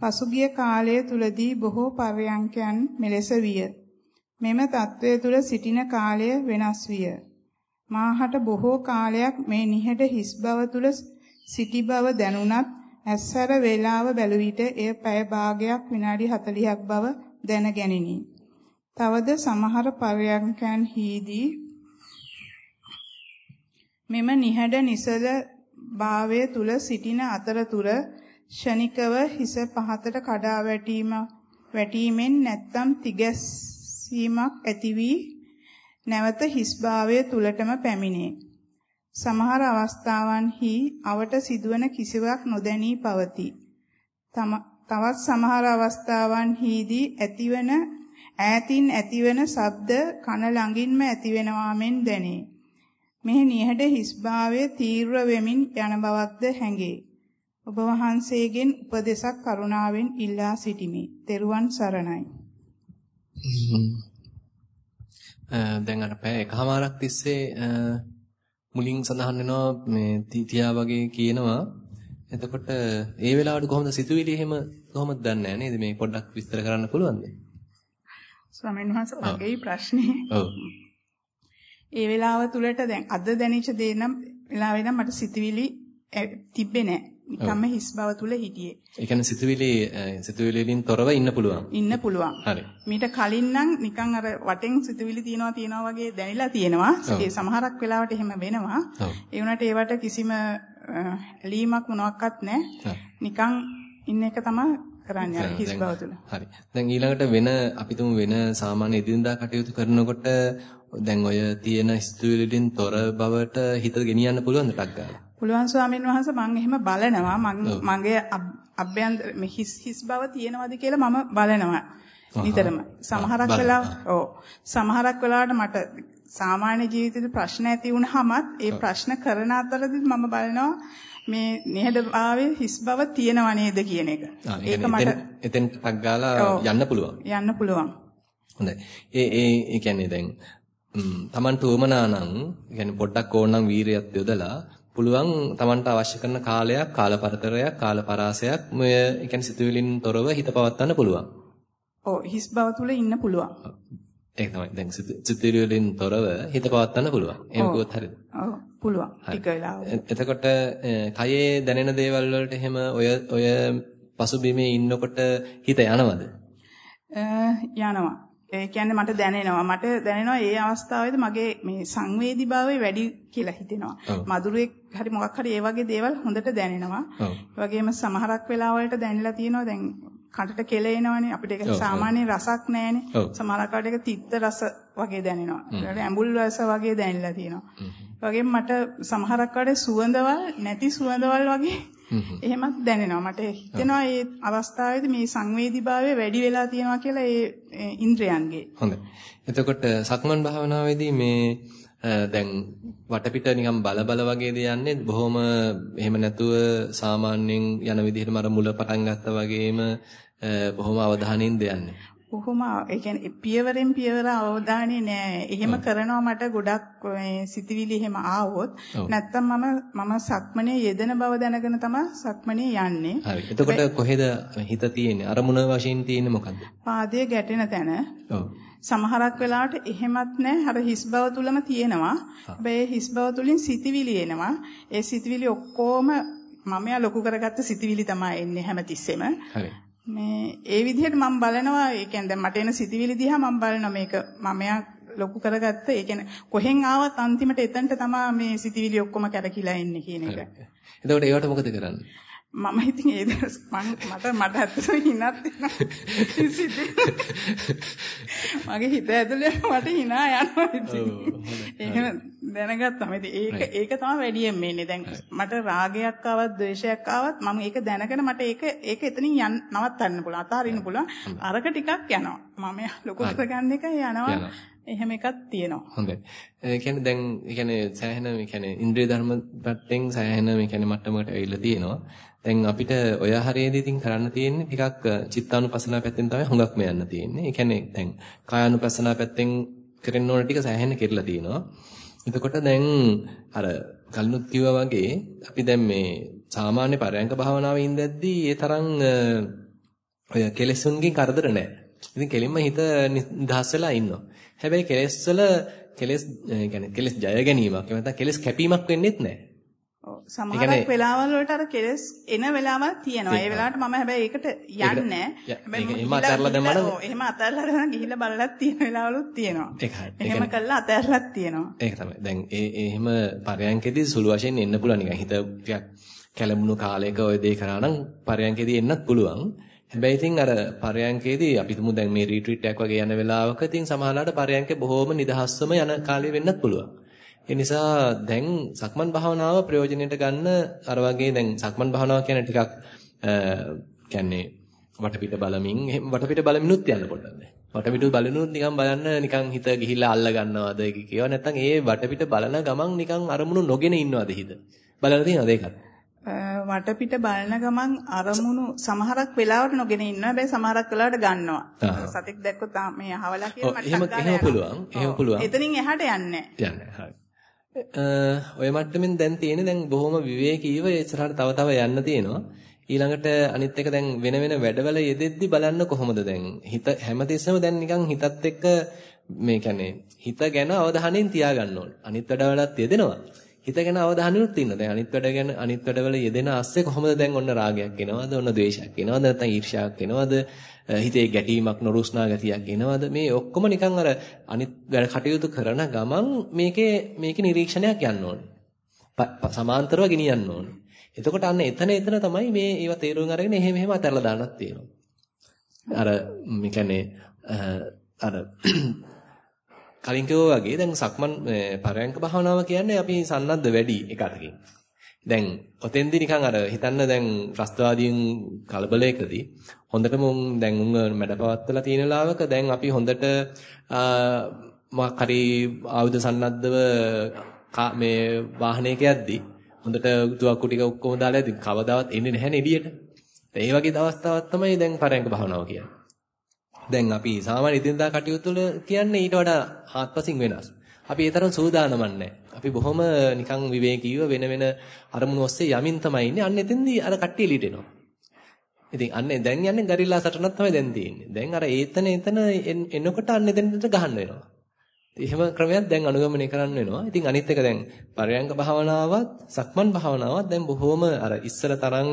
පසුගිය කාලය තුලදී බොහෝ පර්යංකයන් මෙලෙස විය. මෙම తත්වය තුල සිටින කාලය වෙනස් විය. මාහට බොහෝ කාලයක් මේ නිහඬ හිස් බව තුල සිටි බව දැනුණත් ඇස්සර වේලාව බැලු විට එය පැය භාගයක් විනාඩි 40ක් බව දැන ගැනිනි. තවද සමහර පරයන්කන් හීදී මෙම නිහඬ නිසල භාවය තුල සිටින අතරතුර ෂණිකව හිස පහතට කඩා වැටීම වැටීමෙන් නැත්තම් තිගැස් සීමක් ඇති වී නැවත හිස්භාවය තුලටම පැමිණේ. සමහර අවස්ථාවන්හි අවට සිදුවන කිසිවක් නොදැනී පවතී. තවත් සමහර අවස්ථාවන්හිදී ඇතිවන ඈතින් ඇතිවන ශබ්ද කන ළඟින්ම ඇතිවෙනවා මෙන් දැනේ. මෙහි නිහඬ හිස්භාවය තීව්‍ර වෙමින් යන බවක්ද හැඟේ. ඔබ වහන්සේගෙන් උපදේශක් කරුණාවෙන් ඉල්ලා සිටිමි. ත්වන් සරණයි. දැන් අර පැය එකමාරක් තිස්සේ මුලින් සඳහන් වෙනවා මේ තිතියා වගේ කියනවා. එතකොට ඒ වෙලාවට කොහොමද සිතුවිලි එහෙම කොහොමද දන්නේ නේද මේ පොඩ්ඩක් විස්තර කරන්න පුළුවන්ද? ස්වාමීන් වහන්සේ මගේ ප්‍රශ්නේ. ඔව්. ඒ වෙලාව තුලට දැන් අද දැනෙච්ච දේ නම් වෙලාවේ නම් මට සිතුවිලි තිබ්බේ නැහැ. නිකම්ම හිස් බව තුල හිටියේ. ඒ කියන්නේ සිතුවිලි සිතුවිලි වලින් තොරව ඉන්න පුළුවන්. ඉන්න පුළුවන්. හරි. මීට කලින් නම් නිකන් අර වටෙන් සිතුවිලි තියනවා තියනවා වගේ දැනිලා තියෙනවා. ඒ සමහරක් වෙලාවට එහෙම වෙනවා. ඒ වුණාට ඒවට කිසිම ඇලීමක් මොනවත් නැහැ. නිකන් ඉන්න එක තමයි කරන්නේ අර හිස් බව තුල. හරි. දැන් ඊළඟට වෙන අපි තුමු වෙන සාමාන්‍ය එදිනදා කටයුතු කරනකොට දැන් ඔය තියෙන සිතුවිලි වලින් තොර බවට හිත ගෙනියන්න පුළුවන්ද ටක් ගාලා? පුළුවන් ස්වාමීන් වහන්සේ මම එහෙම බලනවා. මගේ අභ්‍යන්තර හිස් හිස් බව තියෙනවද කියලා මම බලනවා. නිතරම. සමහරක් වෙලා ඔව්. සමහරක් වෙලාවට මට සාමාන්‍ය ජීවිතේ ප්‍රශ්න ඇති වුනහමත් ඒ ප්‍රශ්න කරන අතරදී මම බලනවා මේ නිහඬභාවයේ හිස් බව තියෙනව නේද කියන එක. ඒක මට එතෙන් ටක් ගාලා යන්න පුළුවන්. යන්න පුළුවන්. හොඳයි. ඒ ඒ ඒ කියන්නේ දැන් Tamanට උවමනා නම් කියන්නේ පොඩ්ඩක් ඕනනම් වීරියත් යොදලා පුළුවන් Tamanට අවශ්‍ය කරන කාලයක්, කාලපරතරයක්, කාලපරාසයක් මේ කියන්නේ සිතුවිලින් තොරව හිත පවත්වන්න පුළුවන්. ඔව් හිස් බව තුල ඉන්න පුළුවන්. ඒක තමයි. දැන් සිතුවිලි වලින් තොරව හිත පවත්වන්න පුළුවන්. එහෙම කිව්වොත් හරියද? ඔව් පුළුවන්. ටික වෙලාවක. එතකොට කයේ දැනෙන දේවල් වලට එහෙම ඔය ඔය පසුබිමේ ඉන්නකොට හිත යනවද? යනවා. ඒ කියන්නේ මට දැනෙනවා. මට දැනෙනවා ඒ අවස්ථාවේදී මගේ මේ සංවේදීභාවය වැඩි කියලා හිතෙනවා. මధుරෙක් හරි මොකක් හරි ඒ වගේ දේවල් හොඳට දැනෙනවා. ඒ වගේම සමහරක් වෙලාවලට දැනලා තියෙනවා දැන් කටට කෙලෙනවනේ අපිට ඒක සාමාන්‍ය රසක් නැහැනේ. සමහරක් කාට ඒක තිත්ත රස වගේ දැනෙනවා. ඒකට ඇඹුල් රස වගේ දැනෙලා තියෙනවා. වගේම මට සමහරක් කාට සුවඳවල් නැති සුවඳවල් වගේ එහෙමත් දැනෙනවා. මට හිතෙනවා මේ අවස්ථාවේදී මේ සංවේදීභාවය වැඩි වෙලා තියෙනවා කියලා ඒ ඉන්ද්‍රයන්ගේ. හොඳයි. එතකොට සක්මන් භාවනාවේදී මේ දැන් වටපිට නිකන් බල බල වගේද යන්නේ බොහොම එහෙම නැතුව සාමාන්‍යයෙන් යන විදිහටම අර මුල පටන් ගත්තා වගේම බොහොම අවධානයෙන් දෙන්නේ. බොහොම ඒ කියන්නේ පියවරෙන් පියවර අවධානය නෑ. එහෙම කරනවා මට ගොඩක් සිතිවිලි එහෙම ආවොත් නැත්තම් මම මම සක්මනේ යෙදෙන බව දැනගෙන තමයි සක්මනේ යන්නේ. හරි. එතකොට කොහෙද හිත තියෙන්නේ? අරමුණ වශයෙන් තියෙන්නේ මොකද්ද? පාදයේ ගැටෙන තැන. ඔව්. සමහරක් වෙලාවට එහෙමත් නැහැ. අර හිස් බව තුලම තියෙනවා. හැබැයි හිස් බව තුලින් සිතිවිලි එනවා. ඒ සිතිවිලි ඔක්කොම මමයා ලොකු කරගත්ත සිතිවිලි තමයි එන්නේ හැමතිස්සෙම. හරි. මේ ඒ විදිහට මම බලනවා ඒ කියන්නේ දැන් මට එන සිතිවිලි දිහා මම බලනවා මේක මමයා ලොකු කරගත්ත ඒ කියන්නේ කොහෙන් ආවත් අන්තිමට එතනට තමයි මේ සිතිවිලි ඔක්කොම කැරකිලා එන්නේ කියන එක. එතකොට ඒවට මොකද කරන්නේ? මම ඉතින් ඒ දවස් මට මට ඇත්තටම හිනක් එනවා. මගේ හිත ඇතුලේ මට hina යනවා ඉතින්. එහෙම දැනගත්තම ඉතින් ඒක ඒක තමයි වැඩියෙන් මේන්නේ. දැන් මට රාගයක් ආවත් ද්වේෂයක් ආවත් මම ඒක දැනගෙන මට ඒක ඒක එතනින් යන්න නවත්තන්න පුළුවන්. අතාරින්න පුළුවන්. අරක ටිකක් යනවා. මම ලොකු කරගන්න එක යනවා. එහෙම එකක් තියෙනවා. හොඳයි. ඒ කියන්නේ දැන් ඒ කියන්නේ සෑහෙන ඒ කියන්නේ ඉන්ද්‍රිය ධර්ම පැත්තෙන් සෑහෙන ඒ කියන්නේ මට්ටමකට ඇවිල්ලා තියෙනවා. දැන් අපිට ඔය හරියේදී ඉතින් කරන්න තියෙන්නේ ටිකක් චිත්තානුපස්සනා පැත්තෙන් තමයි හුඟක්ම යන්න තියෙන්නේ. ඒ කියන්නේ දැන් කායානුපස්සනා පැත්තෙන් කරන්න ඕන ටික සෑහෙන කෙරලා තියෙනවා. එතකොට දැන් අර කලිනුත් කිව්වා වගේ අපි දැන් මේ සාමාන්‍ය පරයන්ක භාවනාවේ ඉඳද්දී ඒ තරම් ඔය කෙලෙසුන්ගෙන් කරදර නැහැ. ඉතින් කෙලින්ම හිත නිදහස් වෙලා ඉන්නවා. හැබැයි කෙලෙස් වල කෙලෙස් يعني කෙලෙස් ජය ගැනීමක් එහෙම නැත්නම් කෙලෙස් කැපීමක් වෙන්නේත් නැහැ. සමහරක් වෙලාවල් වලට අර කෙලස් එන වෙලාවල් තියෙනවා. ඒ වෙලාවට මම හැබැයි ඒකට යන්නේ නැහැ. එහෙම අතහැරලා දැම්මම එහෙම අතහැරලා දැම්මම ගිහිල්ලා බලලත් තියෙන වෙලාවලුත් තියෙනවා. එහෙම කළා අතහැරලත් තියෙනවා. ඒක තමයි. දැන් ඒ එහෙම පරයන්කෙදී සුළු වශයෙන් එන්න පුළුවන් නිකන් හිත ටිකක් කැළඹුණු කාලයක ওই දේ කරා නම් පරයන්කෙදී එන්නත් පුළුවන්. හැබැයි ඉතින් අර පරයන්කේදී අපි තුමු දැන් මේ රිට්‍රීට් එකක් වගේ යන වෙලාවක ඉතින් සමහරවිට පරයන්කේ බොහොම නිදහස්වම යන කාලෙ වෙන්නත් පුළුවන්. ඒ නිසා දැන් සක්මන් භාවනාව ප්‍රයෝජනෙට ගන්න අර වගේ දැන් සක්මන් භාවනාව කියන්නේ ටිකක් කියන්නේ වටපිට බලමින් එහෙම වටපිට බලමිනුත් යන්න පොඩ්ඩක්. වටපිට බලනුත් නිකන් බලන්න නිකන් හිත ගිහිල්ලා අල්ල ගන්නවද කියව නැත්නම් ඒ වටපිට බලන ගමන් නිකන් අරමුණු නොගෙන ඉන්නවද හිත? බලලා තියෙනවද ඒකත්? වටපිට බලන ගමන් අරමුණු සමහරක් වෙලාවට නොගෙන ඉන්නවා. හැබැයි සමහරක් වෙලාවට ගන්නවා. සතෙක් දැක්කොත් මේ අහවලා කියන මට එහෙම එහෙම පුළුවන්. එහෙම පුළුවන්. එතනින් එහාට යන්නේ නැහැ. යන්නේ. හරි. ඔය මට්ටමින් දැන් තියෙන්නේ දැන් බොහොම විවේකීව ඉස්සරහට තව තව යන්න තියෙනවා. ඊළඟට අනිත් එක දැන් වෙන වෙන වැඩවල යෙදෙද්දි බලන්න කොහොමද දැන් හිත හැමතිස්සෙම දැන් නිකන් හිතත් එක්ක මේ කියන්නේ හිත ගැන අවධානයෙන් තියාගන්න ඕනේ. අනිත් වැඩවලත් යෙදෙනවා. හිත ගැන අවධානයුත් ඉන්න. දැන් අනිත් වැඩ ගැන අනිත් වැඩවල යෙදෙන ASCII කොහොමද දැන් ඔන්න රාගයක් එනවද? ඔන්න ද්වේෂයක් එනවද? නැත්නම් ඊර්ෂ්‍යාවක් එනවද? හිතේ ගැටීමක් නොරුස්නා ගතියක් එනවද මේ ඔක්කොම නිකන් අර අනිත් වැඩ කටයුතු කරන ගමන් මේකේ මේකේ නිරීක්ෂණයක් යන්න ඕනේ සමාන්තරව ගෙනියන්න ඕනේ එතකොට අන්න එතන එතන තමයි මේ ඒව තේරුම් අරගෙන එහෙම එහෙම අතහැරලා දාන්නත් තියෙනවා අර මේ කියන්නේ අර කලින් කිව්වා වගේ දැන් සක්මන් පරයන්ක භාවනාව කියන්නේ අපි සන්නද්ධ වැඩි එක අතකින් දැන් ඔතෙන්දි නිකන් අර හිතන්න දැන් ත්‍රස්තවාදීන් කලබලයකදී හොඳටම උන් දැන් උන් මැඩපවත්තලා තියෙන ලාවක දැන් අපි හොඳට මොකක් හරි ආයුධ සන්නද්ධව මේ වාහනයක යද්දී හොඳට තුවක්කු ටික ඔක්කොම දාලා ඉතින් කවදාවත් එන්නේ නැහැ නේ එළියට. ඒ වගේ දවස්තාවක් තමයි දැන් පරයන්ක භාවනාව කියන්නේ. දැන් අපි සාමාන්‍ය ඉදින්දා කටයුතු වල කියන්නේ ඊට වඩා ආත්පසින් වෙනස්. අපි ඒ තරම් සූදානම්ක් නැහැ. අපි බොහොම නිකන් විවේකීව වෙන වෙන අරමුණු ඔස්සේ යමින් තමයි ඉන්නේ. අන්න එතෙන්දී අර කට්ටිය එළියට එනවා. ඉතින් අන්න දැන් යන්නේ ගරිල්ලා සටනක් තමයි දැන් තියෙන්නේ. දැන් අර ඒතන එතන එනකොට අන්න එතනට ගහන්න වෙනවා. එහෙම ක්‍රමයක් දැන් අනුගමනය කරන්න වෙනවා. ඉතින් අනිත් එක දැන් පරයන්ක භාවනාවත් සක්මන් භාවනාවත් දැන් බොහොම අර ඉස්සර තරම්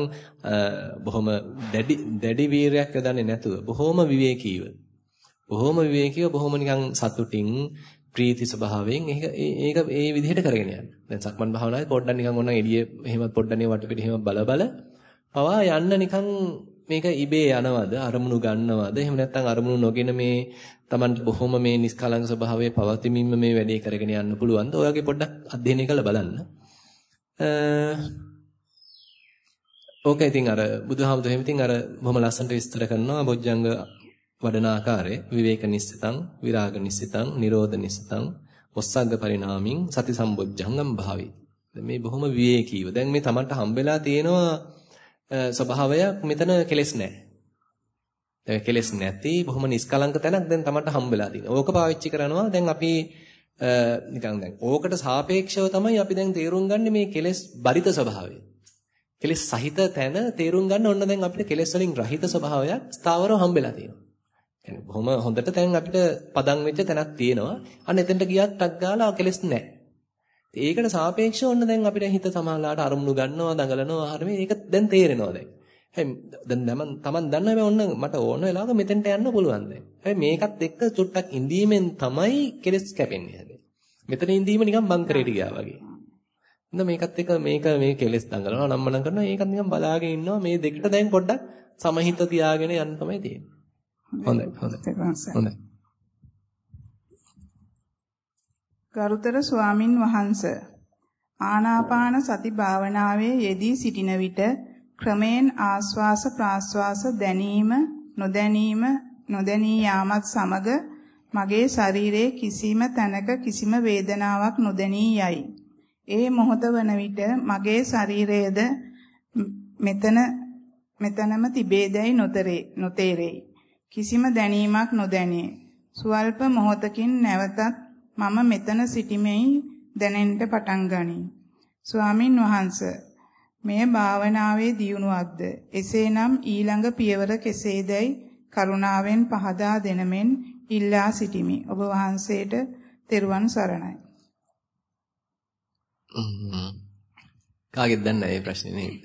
බොහොම දැඩි දැඩි වීරයක් යොදන්නේ නැතුව බොහොම විවේකීව. බොහොම විවේකීව බොහොම නිකන් සතුටින් ප්‍රීති ස්වභාවයෙන් ඒක ඒක ඒ විදිහට කරගෙන යන්න. දැන් සක්මන් භාවනාවේ පොඩ්ඩක් නිකන් ඕන එළිය එහෙමත් පොඩ්ඩක් නේ වටපිට එහෙම බල බල පවා යන්න නිකන් මේක ඉබේ යනවද අරමුණු ගන්නවද එහෙම නැත්නම් අරමුණු නොගෙන මේ Tamanට බොහොම මේ නිස්කලංක ස්වභාවයේ පවතිමින්ම මේ වැඩේ කරගෙන යන්න පුළුවන්ද? ඔයගේ පොඩ්ඩක් අධ්‍යයනය කරලා බලන්න. ඕක ඉතින් අර බුදුහාමුදුරු එහෙම ඉතින් අර බොහොම ලස්සනට විස්තර කරනවා බොජ්ජංග වඩන ආකාරය විවේක නිස්සිතං විරාග නිස්සිතං නිරෝධ නිස්සිතං ඔස්සග්ග පරිණාමින් සති සම්බොජ්ජංගම් භාවි. මේ බොහොම විවේකීව. දැන් මේ Tamanට හම්බෙලා තියෙනවා ස්වභාවයක් මෙතන කෙලෙස් නැහැ. දැන් කෙලෙස් නැති බොහොම නිස්කලංක තැනක් දැන් Tamanට හම්බෙලා තියෙනවා. ඕක පාවිච්චි කරනවා දැන් අපි නිකන් දැන් ඕකට සාපේක්ෂව තමයි අපි දැන් තේරුම් ගන්න මේ කෙලෙස් බරිත ස්වභාවය. කෙලෙස් සහිත තැන තේරුම් ගන්න ඕන දැන් අපිට කෙලෙස් වලින් රහිත ස්වභාවයක් ස්ථාවරව හම්බෙලා තියෙනවා. يعني බොහොම හොඳට දැන් අපිට පදම් වෙච්ච තැනක් තියෙනවා. අන්න එතනට ගියත් ටක් ගාලා කෙලෙස් නැහැ. ඒකට සාපේක්ෂව ඔන්න දැන් අපිට හිත සමාලාට අරමුණු ගන්නවා දඟලනවා හරිය මේක දැන් තේරෙනවා දැන්. හැබැයි දැන් තමන් දන්න හැබැයි ඔන්න මට ඕන වෙලාවක මෙතෙන්ට යන්න පුළුවන් දැන්. හැබැයි මේකත් එක්ක චුට්ටක් ඉඳීමෙන් තමයි කෙලස් කැපෙන්නේ හැබැයි. මෙතන ඉඳීම නිකන් බංකරේට ගියා වගේ. ඉතින් මේකත් එක්ක මේක මේ කෙලස් දඟලනවා නම්මනම් කරනවා ඒකත් නිකන් බලාගෙන ඉන්නවා මේ දෙකට දැන් පොඩ්ඩක් සමහිත තියාගෙන යන්න තමයි තියෙන්නේ. හොඳයි හොඳයි. හොඳයි. ගරුතර ස්වාමින් වහන්ස ආනාපාන සති භාවනාවේ යෙදී සිටින විට ක්‍රමෙන් ආස්වාස ප්‍රාස්වාස දැනීම නොදැනීම නොදැනී යාමත් සමග මගේ ශරීරයේ කිසිම තැනක කිසිම වේදනාවක් නොදැනී යයි. ඒ මොහොත වන විට මගේ ශරීරයේද මෙතන මෙතනම තිබේදයි නොතරේ නොතේරෙයි. කිසිම දැනීමක් නොදැනේ. සුවල්ප මොහොතකින් නැවතත් මම මෙතන සිටිමෙයි දැනෙන්න පටන් ගනී. ස්වාමින් වහන්සේ මෙය භාවනාවේ දියුණුවක්ද? එසේනම් ඊළඟ පියවර කෙසේදයි කරුණාවෙන් පහදා දෙනමෙන් ඉල්ලා සිටිමි. ඔබ වහන්සේට තෙරුවන් සරණයි. කාගෙද දන්නේ මේ ප්‍රශ්නේ නේද?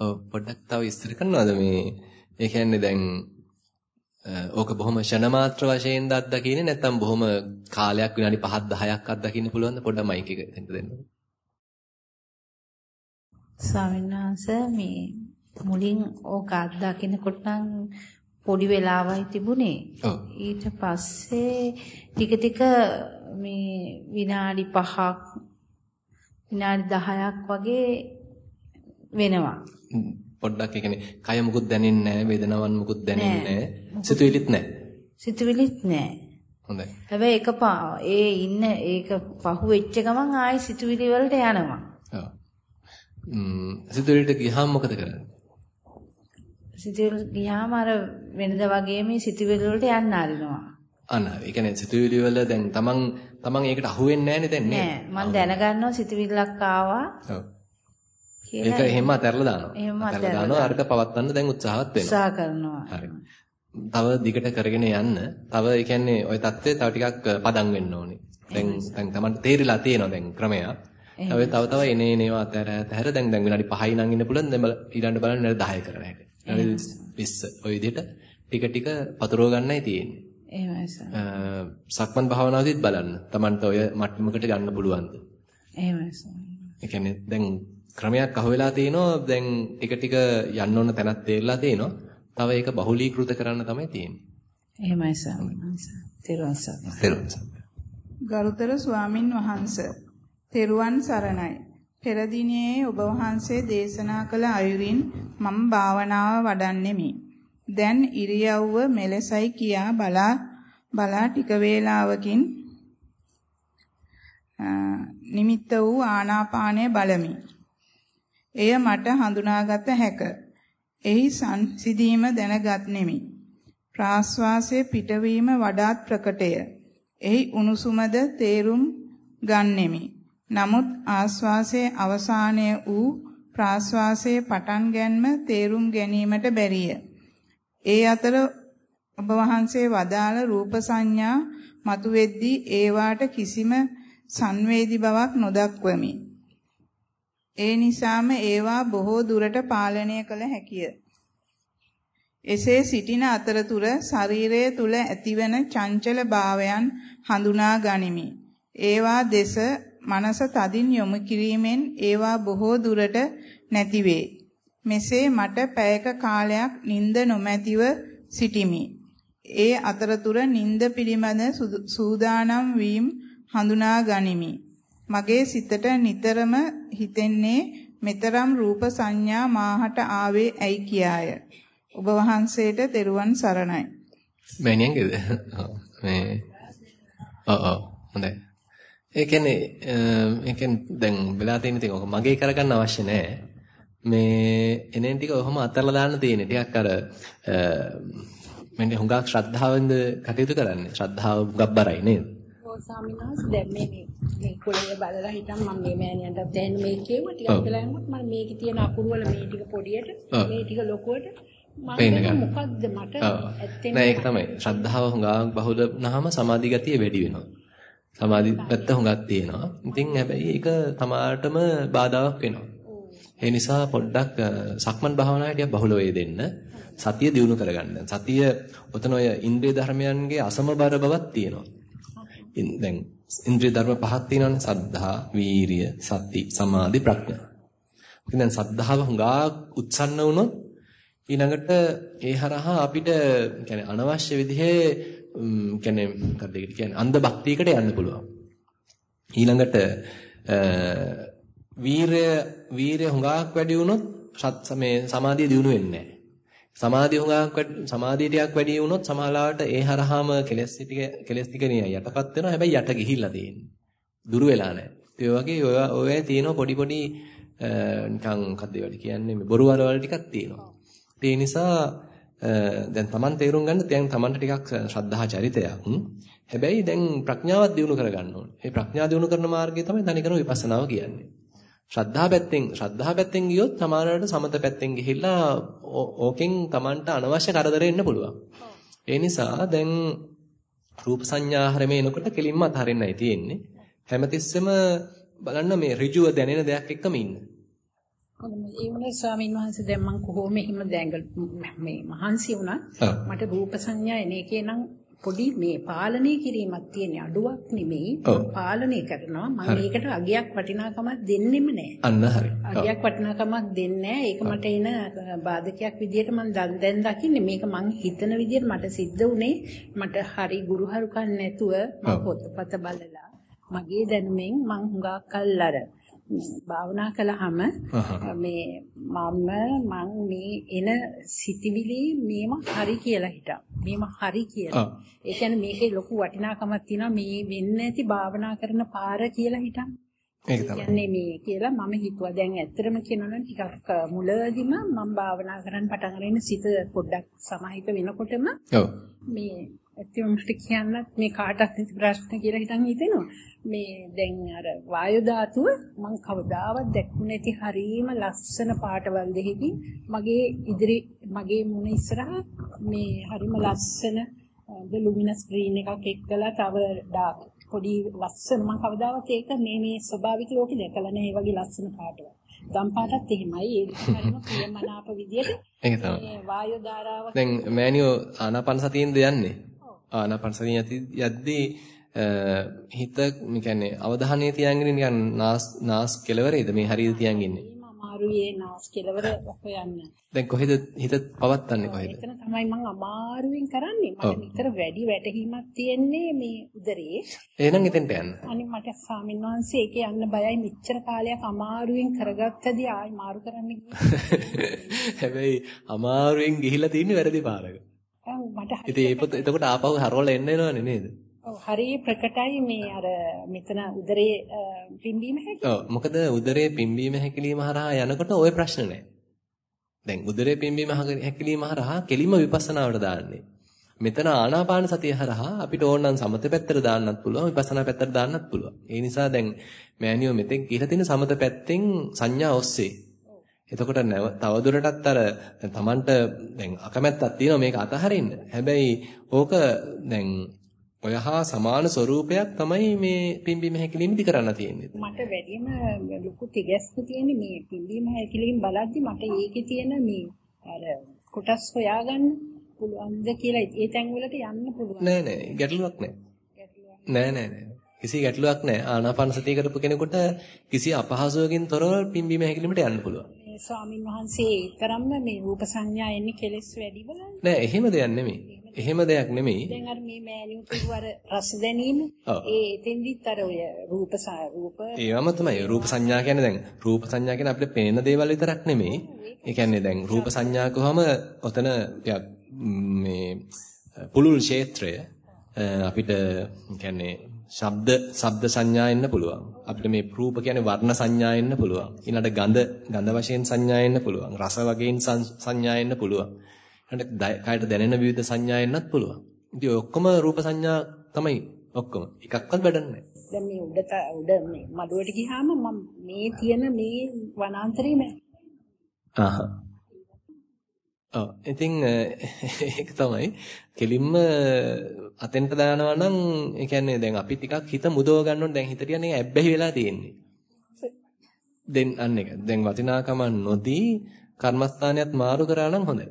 ඔව් පොඩ්ඩක් තව ඉස්තර කරනවද මේ ඒ කියන්නේ දැන් ඕක බොහොම ෂණ මාත්‍ර වශයෙන්ද අත්දකින්නේ නැත්නම් බොහොම කාලයක් විනාඩි 5ක් 10ක් අත්දකින්න පුළුවන්ද පොඩ්ඩක් මයික් එක දෙන්න දෙන්න. ස්වාමීන් වහන්සේ මේ මුලින් ඕක අත්දකින්නකොට නම් පොඩි වෙලාවයි තිබුණේ. ඊට පස්සේ ටික ටික මේ විනාඩි 5ක් විනාඩි 10ක් වගේ වෙනවා. පොඩ්ඩක් ඒ කියන්නේ කය මුකුත් දැනෙන්නේ නැහැ වේදනාවන් මුකුත් දැනෙන්නේ නැහැ. සිතුවිලිත් නැහැ. සිතුවිලිත් නැහැ. හොඳයි. හැබැයි එක ඒ ඉන්න ඒක පහු වෙච්ච ගමන් ආයි සිතුවිලි වලට යනවා. ඔව් සිතුවිල්ලට ගියහම මොකද කරන්නේ? සිතුවිල්ල ගියාම අර වෙනද වගේ මේ සිතුවිල්ල වලට යන්න ආරිනවා. අන්න ඒ කියන්නේ සිතුවිලි වල දැන් තමන් තමන් ඒකට අහු වෙන්නේ නැහනේ දැන් නේද? නෑ මම දැනගන්නවා සිතුවිල්ලක් ආවා. ඔව්. ඒක එහෙම අතහැරලා දානවා. එහෙම අතහැරලා දානවා අර්ථ පවත්වන්න දැන් උත්සාහවත් වෙනවා. උත්සාහ කරනවා. හරි. තව දිගට කරගෙන යන්න. තව ඒ කියන්නේ ওই தත්ත්වය තව ටිකක් පදම් වෙන්න ඕනේ. දැන් දැන් තමන්ට තේරිලා තියෙනවා දැන් ක්‍රමයක්. තව තව තව එනේ එනේවා අතහැර අතහැර දැන් දැන් විනාඩි 5යි නම් ඉන්න පුළුවන් දැන් ඊළඟට බලන්න විනාඩි 10 කරන හැටි. විනාඩි 20 ඔය විදිහට ටික ටික පතුරව ගන්නයි තියෙන්නේ. එහෙමයි සර්. සක්මන් භාවනාවදිත් බලන්න. Tamanට ඔය මට්ටමකට ගන්න පුළුවන්ද? එහෙමයි සර්. ඒ කියන්නේ දැන් ක්‍රමයක් අහුවෙලා තිනවා දැන් ටික ටික යන්න ඕන තැනක් තේරලා තිනවා. තව ඒක බහුලීකృత කරන්න තමයි තියෙන්නේ. එහෙමයි සර්. තෙරුවන් සරණයි. තෙරුවන් සරණයි. ගරුතර ස්වාමින් වහන්සේ තෙරුවන් සරණයි. පෙර දිනේ ඔබ වහන්සේ දේශනා කළ අයුරින් මම භාවනාව වඩන්නෙමි. දැන් ඉරියව්ව මෙලෙසයි කියා බලා බලා ටික වේලාවකින් නිමිත්ත වූ ආනාපානය බලමි. එය මට හඳුනාගත හැක. එහි සංසිදීම දැනගත් නෙමි. ප්‍රාශ්වාසයේ පිටවීම වඩාත් ප්‍රකටය. එහි උණුසුමද තේරුම් ගන්නෙමි. නමුත් ආස්වාසයේ අවසානය වූ ප්‍රාස්වාසයේ පටන් ගැනීම තේරුම් ගැනීමට බැරිය. ඒ අතර ඔබ වහන්සේ වදාළ රූප සංඥා මතුවෙද්දී ඒවාට කිසිම සංවේදී බවක් නොදක්වමි. ඒ නිසාම ඒවා බොහෝ දුරට පාලනය කළ හැකිය. එසේ සිටින අතරතුර ශරීරය තුල ඇතිවන චංචල භාවයන් හඳුනා ගනිමි. ඒවා දෙස මනස තදින් යොමු කිරීමෙන් ඒවා බොහෝ දුරට නැතිවේ. මෙසේ මට පැයක කාලයක් නිින්ද නොමැතිව සිටිමි. ඒ අතරතුර නිින්ද පිළිබඳ සූදානම් වීම හඳුනා ගනිමි. මගේ සිතට නිතරම හිතෙන්නේ මෙතරම් රූප සංඥා මාහට ආවේ ඇයි කියාය. ඔබ වහන්සේට තෙරුවන් සරණයි. මෑණියන්ගේද? මේ ඔව් ඔව් හොඳයි. ඒ කියන්නේ ඒ කියන්නේ දැන් වෙලා තියෙන ඉතින් ඔක මගේ කරගන්න අවශ්‍ය නැහැ. මේ එනෙන් ටික ඔහොම අතල්ලා දාන්න තියෙන්නේ. ටිකක් අර මෙන්න හුඟක් ශ්‍රද්ධාවෙන්ද කටයුතු කරන්නේ. ශ්‍රද්ධාව ගබ්බරයි නේද? ඔව් ස්වාමීන් වහන්සේ දැන් මේ මේ කුලේ බලලා හිටන් මම මේ මෑණියන්ට දැන් මේ කියුව ටිකක් වෙලා යනකොට මම මේකේ තියෙන අකුරු වල මේ ටික පොඩියට මේ ටික ලොකුවට පේන්න ගන්න. මොකද්ද මට ඇත්තෙන් නෑ ඒක තමයි. ශ්‍රද්ධාව හුඟක් බහුල වුණාම සමාධි ගතිය වැඩි වෙනවා. සමාධි පැත්ත හුඟක් තියෙනවා. ඉතින් හැබැයි ඒක තමාටම බාධාවක් වෙනවා. ඒ නිසා පොඩ්ඩක් සක්මන් භාවනාවට ටිකක් බහුල වේ දෙන්න. සතිය දිනු කරගන්න. සතිය ඔතන ඔය ඉන්ද්‍රිය ධර්මයන්ගේ අසමබර බවක් තියෙනවා. දැන් ඉන්ද්‍රිය ධර්ම පහක් තියෙනවානේ. සද්ධා, වීරිය, සති, සමාධි, ප්‍රඥා. ඉතින් දැන් සද්ධාව හුඟක් උත්සන්න වුණොත් ඊළඟට ඒ හරහා අපිට කියන්නේ අනවශ්‍ය විදිහේ කියන්නේ මොකක්ද ඒකට කියන්නේ අන්ධ භක්තියකට යන්න පුළුවන්. ඊළඟට වීරය වීරය හුඟක් වැඩි වුණොත් මේ සමාධිය දියුණු වෙන්නේ නැහැ. සමාධිය හුඟක් සමාධිය ටිකක් වැඩි වුණොත් සමහරවිට ඒ හරහාම කෙලස් ටික කෙලස් ටික නිය යටපත් වෙනවා. හැබැයි යට ගිහිල්ලා තියෙන්නේ. දුරු වෙලා නැහැ. ඒ වගේ ඔය ඔය තියෙන පොඩි පොඩි නිකන් මොකක්ද ඒවට කියන්නේ මේ බොරු වල ටිකක් තියෙනවා. ඒ නිසා දැන් Taman තේරුම් ගන්න දැන් Tamanට ටිකක් ශ්‍රද්ධා චරිතයක්. හැබැයි දැන් ප්‍රඥාවත් දියුණු කරගන්න ඕනේ. මේ ප්‍රඥා දියුණු කරන මාර්ගය තමයි තනිකරම විපස්සනාව කියන්නේ. ශ්‍රද්ධා පැත්තෙන් ශ්‍රද්ධා පැත්තෙන් ගියොත් තමාරට සමත පැත්තෙන් ගිහිල්ලා ඕකෙන් Tamanට අනවශ්‍ය කරදර එන්න පුළුවන්. ඒ නිසා දැන් රූප සංඥා හැරෙම එනකොට කෙලින්ම අතහරින්නයි තියෙන්නේ. හැමතිස්සෙම බලන්න මේ ඍජුව දැනෙන දෙයක් එක්කම ඉන්න. ඒ වුණේ ස්වාමීන් වහන්සේ දැන් මම කොහොම එහෙම දැඟල් මේ මහන්සි වුණා මට රූප සංඥා එන එකේ නම් පොඩි මේ පාලනය කිරීමක් තියෙන අඩුවක් නෙමෙයි. පාලනය කරනවා. මම මේකට අගයක් වටිනාකමක් දෙන්නෙම නෑ. අන්න හරි. අගයක් වටිනාකමක් දෙන්නේ නෑ. ඒක මට එන බාධකයක් විදියට මම දැන් දකින්නේ මේක මං හිතන විදියට මට සිද්ධ වුණේ මට හරි ගුරුහරුකම් නැතුව මම පොත්පත බලලා මගේ දැනුමෙන් මං හුඟක් කල් අර භාවනා කළාම මේ මම මං මේ එන සිතිවිලි මේම හරි කියලා හිතා. මේම හරි කියලා. ඒ කියන්නේ මේකේ ලොකු වටිනාකමක් තියෙනවා මේ වෙන්නේ නැති භාවනා කරන පාර කියලා හිතන්න. ඒක තමයි. කියන්නේ මේ කියලා මම හිතුවා. දැන් ඇත්තටම කියනවනම් ටිකක් මුලදීම මම භාවනා කරන්න පටන් අරගෙන සිත පොඩ්ඩක් සමාහිත වෙනකොටම ඔව්. මේ ඇත්තම කියන්නත් මේ කාටත් නැති ප්‍රශ්න කියලා හිතන් හිතෙනවා. මේ දැන් අර වායු ධාතුව මම කවදාවත් දැක්කු නැති හරීම ලස්සන පාටවල් දෙකකින් මගේ ඉදිරි මගේ මුණ ඉස්සරහා මේ හරීම ලස්සන ලුමිනස් ස්ක්‍රීන් එකක් එක්කලා තව ඩාර්ක් පොඩි ලස්සන මම කවදාවත් ඒක මේ මේ ස්වභාවික ලෝකෙ දැකලා නැහැ වගේ ලස්සන පාටවල්. ගම් පාටත් එහෙමයි ඒ හරිම ප්‍රියමනාප විදියට ඒක තමයි. මේ වායු ධාරාව දැන් මෑනියෝ ආනාපාන සතියෙන්ද යන්නේ. ආනාපාන සතිය යද්දී හිත කියන්නේ අවධානය තියන් ඉන්නේ නිකන් නාස් නාස් කෙලවරේද මේ හරියට තියන් ඉන්නේ. අමාරුයේ නාස් කෙලවර හොයන්න. දැන් කොහෙද හිත පවත්න්නේ කොහෙද? එතන තමයි මම අමාරුවෙන් කරන්නේ. මට නිතර වැඩි වැටහීමක් තියෙන්නේ මේ උදරේ. එහෙනම් එතෙන්ට යන්න. අනිත් මට ස්වාමීන් වහන්සේ ඒකේ යන්න බයයි මෙච්චර කාලයක් අමාරුවෙන් කරගත්තදී ආයි මාරු කරන්න හැබැයි අමාරුවෙන් ගිහිලා තින්නේ වැරදි පාරක. මට ඉතින් ඒකත් එතකොට ආපහු හරවලා එන්න එනවනේ නේද? ඔව් හරි ප්‍රකටයි මේ අර මෙතන උදරේ පිම්බීම හැකියි. ඔව් මොකද උදරේ පිම්බීම හැකිලිම හරහා යනකොට ওই ප්‍රශ්න නැහැ. දැන් උදරේ පිම්බීම හැකිලිම හරහා කෙලිම විපස්සනාවට දාන්නේ. මෙතන ආනාපාන සතිය හරහා අපිට ඕනනම් සමත පැත්තට දාන්නත් පුළුවන් විපස්සනා පැත්තට දාන්නත් පුළුවන්. ඒ නිසා දැන් මෑනියෝ මෙතෙන් කියලා තියෙන සමත පැත්තෙන් සංඥා ඔස්සේ. එතකොට තවදුරටත් අර තමන්ට දැන් අකමැත්තක් තියෙනවා මේක අතහරින්න. හැබැයි ඕක දැන් ඔය හා සමාන ස්වરૂපයක් තමයි මේ පිම්බීම හැකිලිමදි කරන්න තියෙන්නේ. මට වැඩිම ලොකු තිගැස්ම තියෙන්නේ මේ පිම්බීම හැකිලිම බලද්දි මට ඒකේ තියෙන මේ අර කොටස් හොයාගන්න පුළුවන්ද කියලා ඒ තැන් වලට යන්න පුළුවන්. නෑ නෑ ගැටලුවක් නෑ. නෑ නෑ නෑ. කිසි ගැටලුවක් නෑ. ආනාපාන සතිය කරපු කෙනෙකුට කිසි අපහසුවකින් තොරව පිම්බීම හැකිලිමට යන්න පුළුවන්. ස්වාමින් වහන්සේ තරම්ම මේ රූප සංඥා එන්නේ කෙලස් වැඩි බලන්න. නෑ එහෙම දෙයක් නෙමෙයි. එහෙම දෙයක් නෙමෙයි. දැන් අර මේ මෑණියු කිව්වර රස දැනීම ඒ එතෙන්දිත් අර ඔය රූප රූප ඒවම තමයි. රූප සංඥා කියන්නේ දැන් රූප සංඥා කියන්නේ අපිට පේන දේවල් විතරක් නෙමෙයි. ඒ කියන්නේ දැන් රූප සංඥා කොහම ඔතන මේ පුලුල් ක්ෂේත්‍රය අපිට කියන්නේ ශබ්ද ශබ්ද සංඥා එන්න පුළුවන්. අපිට මේ රූප කියන්නේ වර්ණ සංඥා එන්න පුළුවන්. ඊළඟට ගඳ ගඳ වශයෙන් සංඥා එන්න පුළුවන්. රස වගේන් සංඥා එන්න පුළුවන්. ඊළඟට කයට දැනෙන විවිධ සංඥා එන්නත් පුළුවන්. ඉතින් ඔක්කොම රූප සංඥා තමයි ඔක්කොම. එකක්වත් වැඩන්නේ දැන් මේ උඩට උඩ මේ මඩුවට ගියාම මම මේ තියෙන මේ වනාන්තරේ නෑ. ආහ් ඔව්. ඉතින් ඒක තමයි. කෙලින්ම අතෙන්ට දානවා නම් ඒ කියන්නේ දැන් අපි ටිකක් හිත මුදව ගන්න ඕනේ. දැන් හිත කියන්නේ ඇබ්බැහි වෙලා තියෙන්නේ. දැන් අන්න එක. දැන් වටිනාකම නොදී කර්මස්ථානයත් මාරු කරා නම් හොඳයි.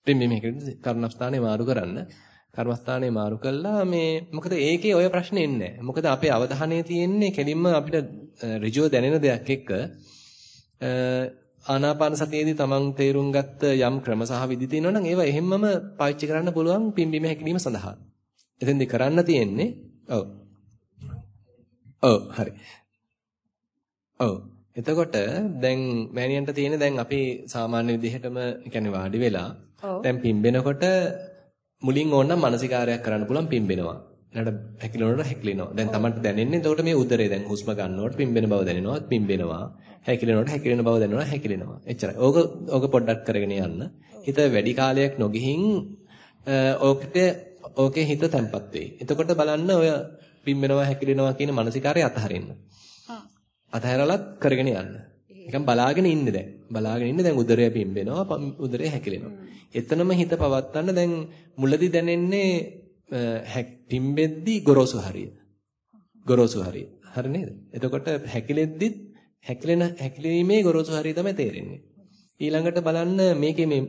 ඉතින් මේ මේක කර්මස්ථානේ මාරු කරන්න. කර්මස්ථානේ මාරු කළා මේ මොකද ඒකේ ඔය ප්‍රශ්නේ එන්නේ නැහැ. මොකද අපේ අවධානය තියෙන්නේ කෙලින්ම අපිට ඍජුව දැනෙන දෙයක් එක්ක. ආනාපාන සතියේදී තමන් තේරුම් ගත්ත යම් ක්‍රම සහ විදි තියෙනවා නම් ඒවා එහෙම්මම පාවිච්චි කරන්න පුළුවන් පිම්බීම හැකිලිම සඳහා. එතෙන්දි කරන්න තියෙන්නේ ඔව්. ඔව් හරි. ඔව්. එතකොට දැන් මෑනියන්ට තියෙන දැන් අපි සාමාන්‍ය විදිහටම කියන්නේ වාඩි වෙලා දැන් පිම්බෙනකොට මුලින් ඕනනම් මානසිකාරයක් කරන්න පුළුවන් පිම්බෙනවා. ඊළඟට හැකිලනකොට හැකිලෙනවා. දැන් Tamanට දැනෙන්නේ එතකොට මේ උදරේ දැන් හුස්ම ගන්නකොට පිම්බෙන බව දැනෙනවා, පිම්බෙනවා. හැකිලෙනකොට හැකිලෙන බව දැනෙනවා, හැකිලෙනවා. එච්චරයි. ඕක ඕක පොඩ්ඩක් කරගෙන යන්න. හිත වැඩි කාලයක් නොගිහින් ඕකට ඕකේ හිත තැම්පත් වෙයි. එතකොට බලන්න ඔය පිම්බෙනවා, හැකිලෙනවා කියන මානසිකාරය අතහරින්න. අතහැරලත් කරගෙන යන්න. නිකන් බලාගෙන ඉන්නේ දැන්. බලාගෙන ඉන්නේ දැන් උදරය පිම්බෙනවා, උදරය හැකිලෙනවා. එතනම හිත පවත්තන්න දැන් මුලදී දැනෙන්නේ පිම්බෙද්දි ගොරෝසු හරිය. ගොරෝසු හරිය. හරි නේද? එතකොට හැකිලෙද්දිත් හැකිලෙන හැකිලීමේ ගොරෝසු හරිය තමයි තේරෙන්නේ. ඊළඟට බලන්න මේකේ මේ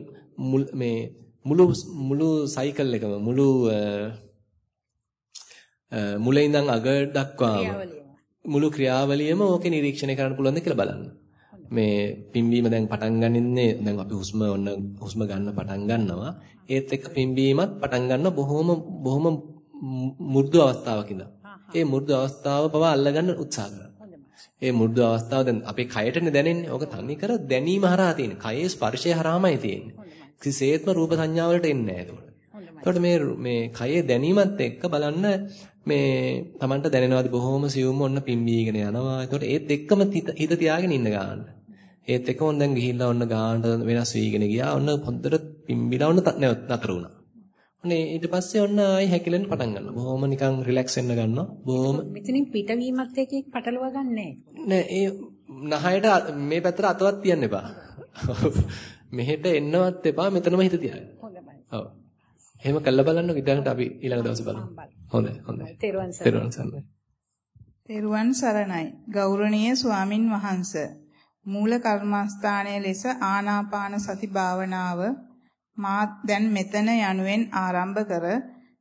මේ මුළු මුළු සයිකල් එකම මුළු මුලින් ඉඳන් අග දක්වාම මුළු ක්‍රියාවලියම ඕකේ නිරීක්ෂණය කරන්න පුළුවන්ද කියලා බලන්න. මේ පිම්බීම දැන් පටන් ගන්නින්නේ දැන් අපි හුස්ම ඔන්න හුස්ම ගන්න පටන් ගන්නවා. ඒත් එක්ක පිම්බීමත් පටන් ගන්න බොහොම බොහොම මු르දු අවස්ථාවක ඒ මු르දු අවස්ථාව පවා අල්ලගන්න උත්සාහ ඒ මු르දු අවස්ථාව දැන් අපේ කයටනේ දැනෙන්නේ. ඕක තනි කර දැනීම හරහා තියෙන. කයේ ස්පර්ශය හරහාමයි තියෙන්නේ. කිසිසේත්ම රූප සංඥා වලට එන්නේ නැහැ එතකොට මේ මේ කයේ දැනීමත් එක්ක බලන්න මේ Tamanට දැනෙනවාද බොහොම සියුම් ඔන්න පිම්බීගෙන යනවා. එතකොට ඒත් එක්කම හිත තියාගෙන ඉන්න ගන්න. ඒත් එක්කම දැන් ගිහිල්ලා ඔන්න ගානට වෙනස් වීගෙන ගියා. ඔන්න හොඳට පිම්බිලා ඔන්න නතර වුණා. ඔන්නේ ඊට පස්සේ ඔන්න ආයි හැකිලෙන්න පටන් ගන්නවා. බොහොම නිකන් රිලැක්ස් වෙන්න ගන්නවා. බොහොම මෙතනින් පිටවීමත් එක්ක පටලව ගන්නෑ. නෑ ඒ නහයට මේ පැත්තට අතවත් තියන්න එපා. මෙහෙට එන්නවත් එපා මෙතනම හිත තියාගන්න. හොඳයි. ඔව්. එහෙම කළා බලන්න ඊළඟට අපි ඊළඟ දවසේ බලමු. හොඳයි හොඳයි. තෙරුවන් සරණයි. තෙරුවන් සරණයි. ගෞරවනීය ස්වාමින් වහන්සේ මූල කර්මස්ථානයේ ලෙස ආනාපාන සති භාවනාව මා දැන් මෙතන යනුවෙන් ආරම්භ කර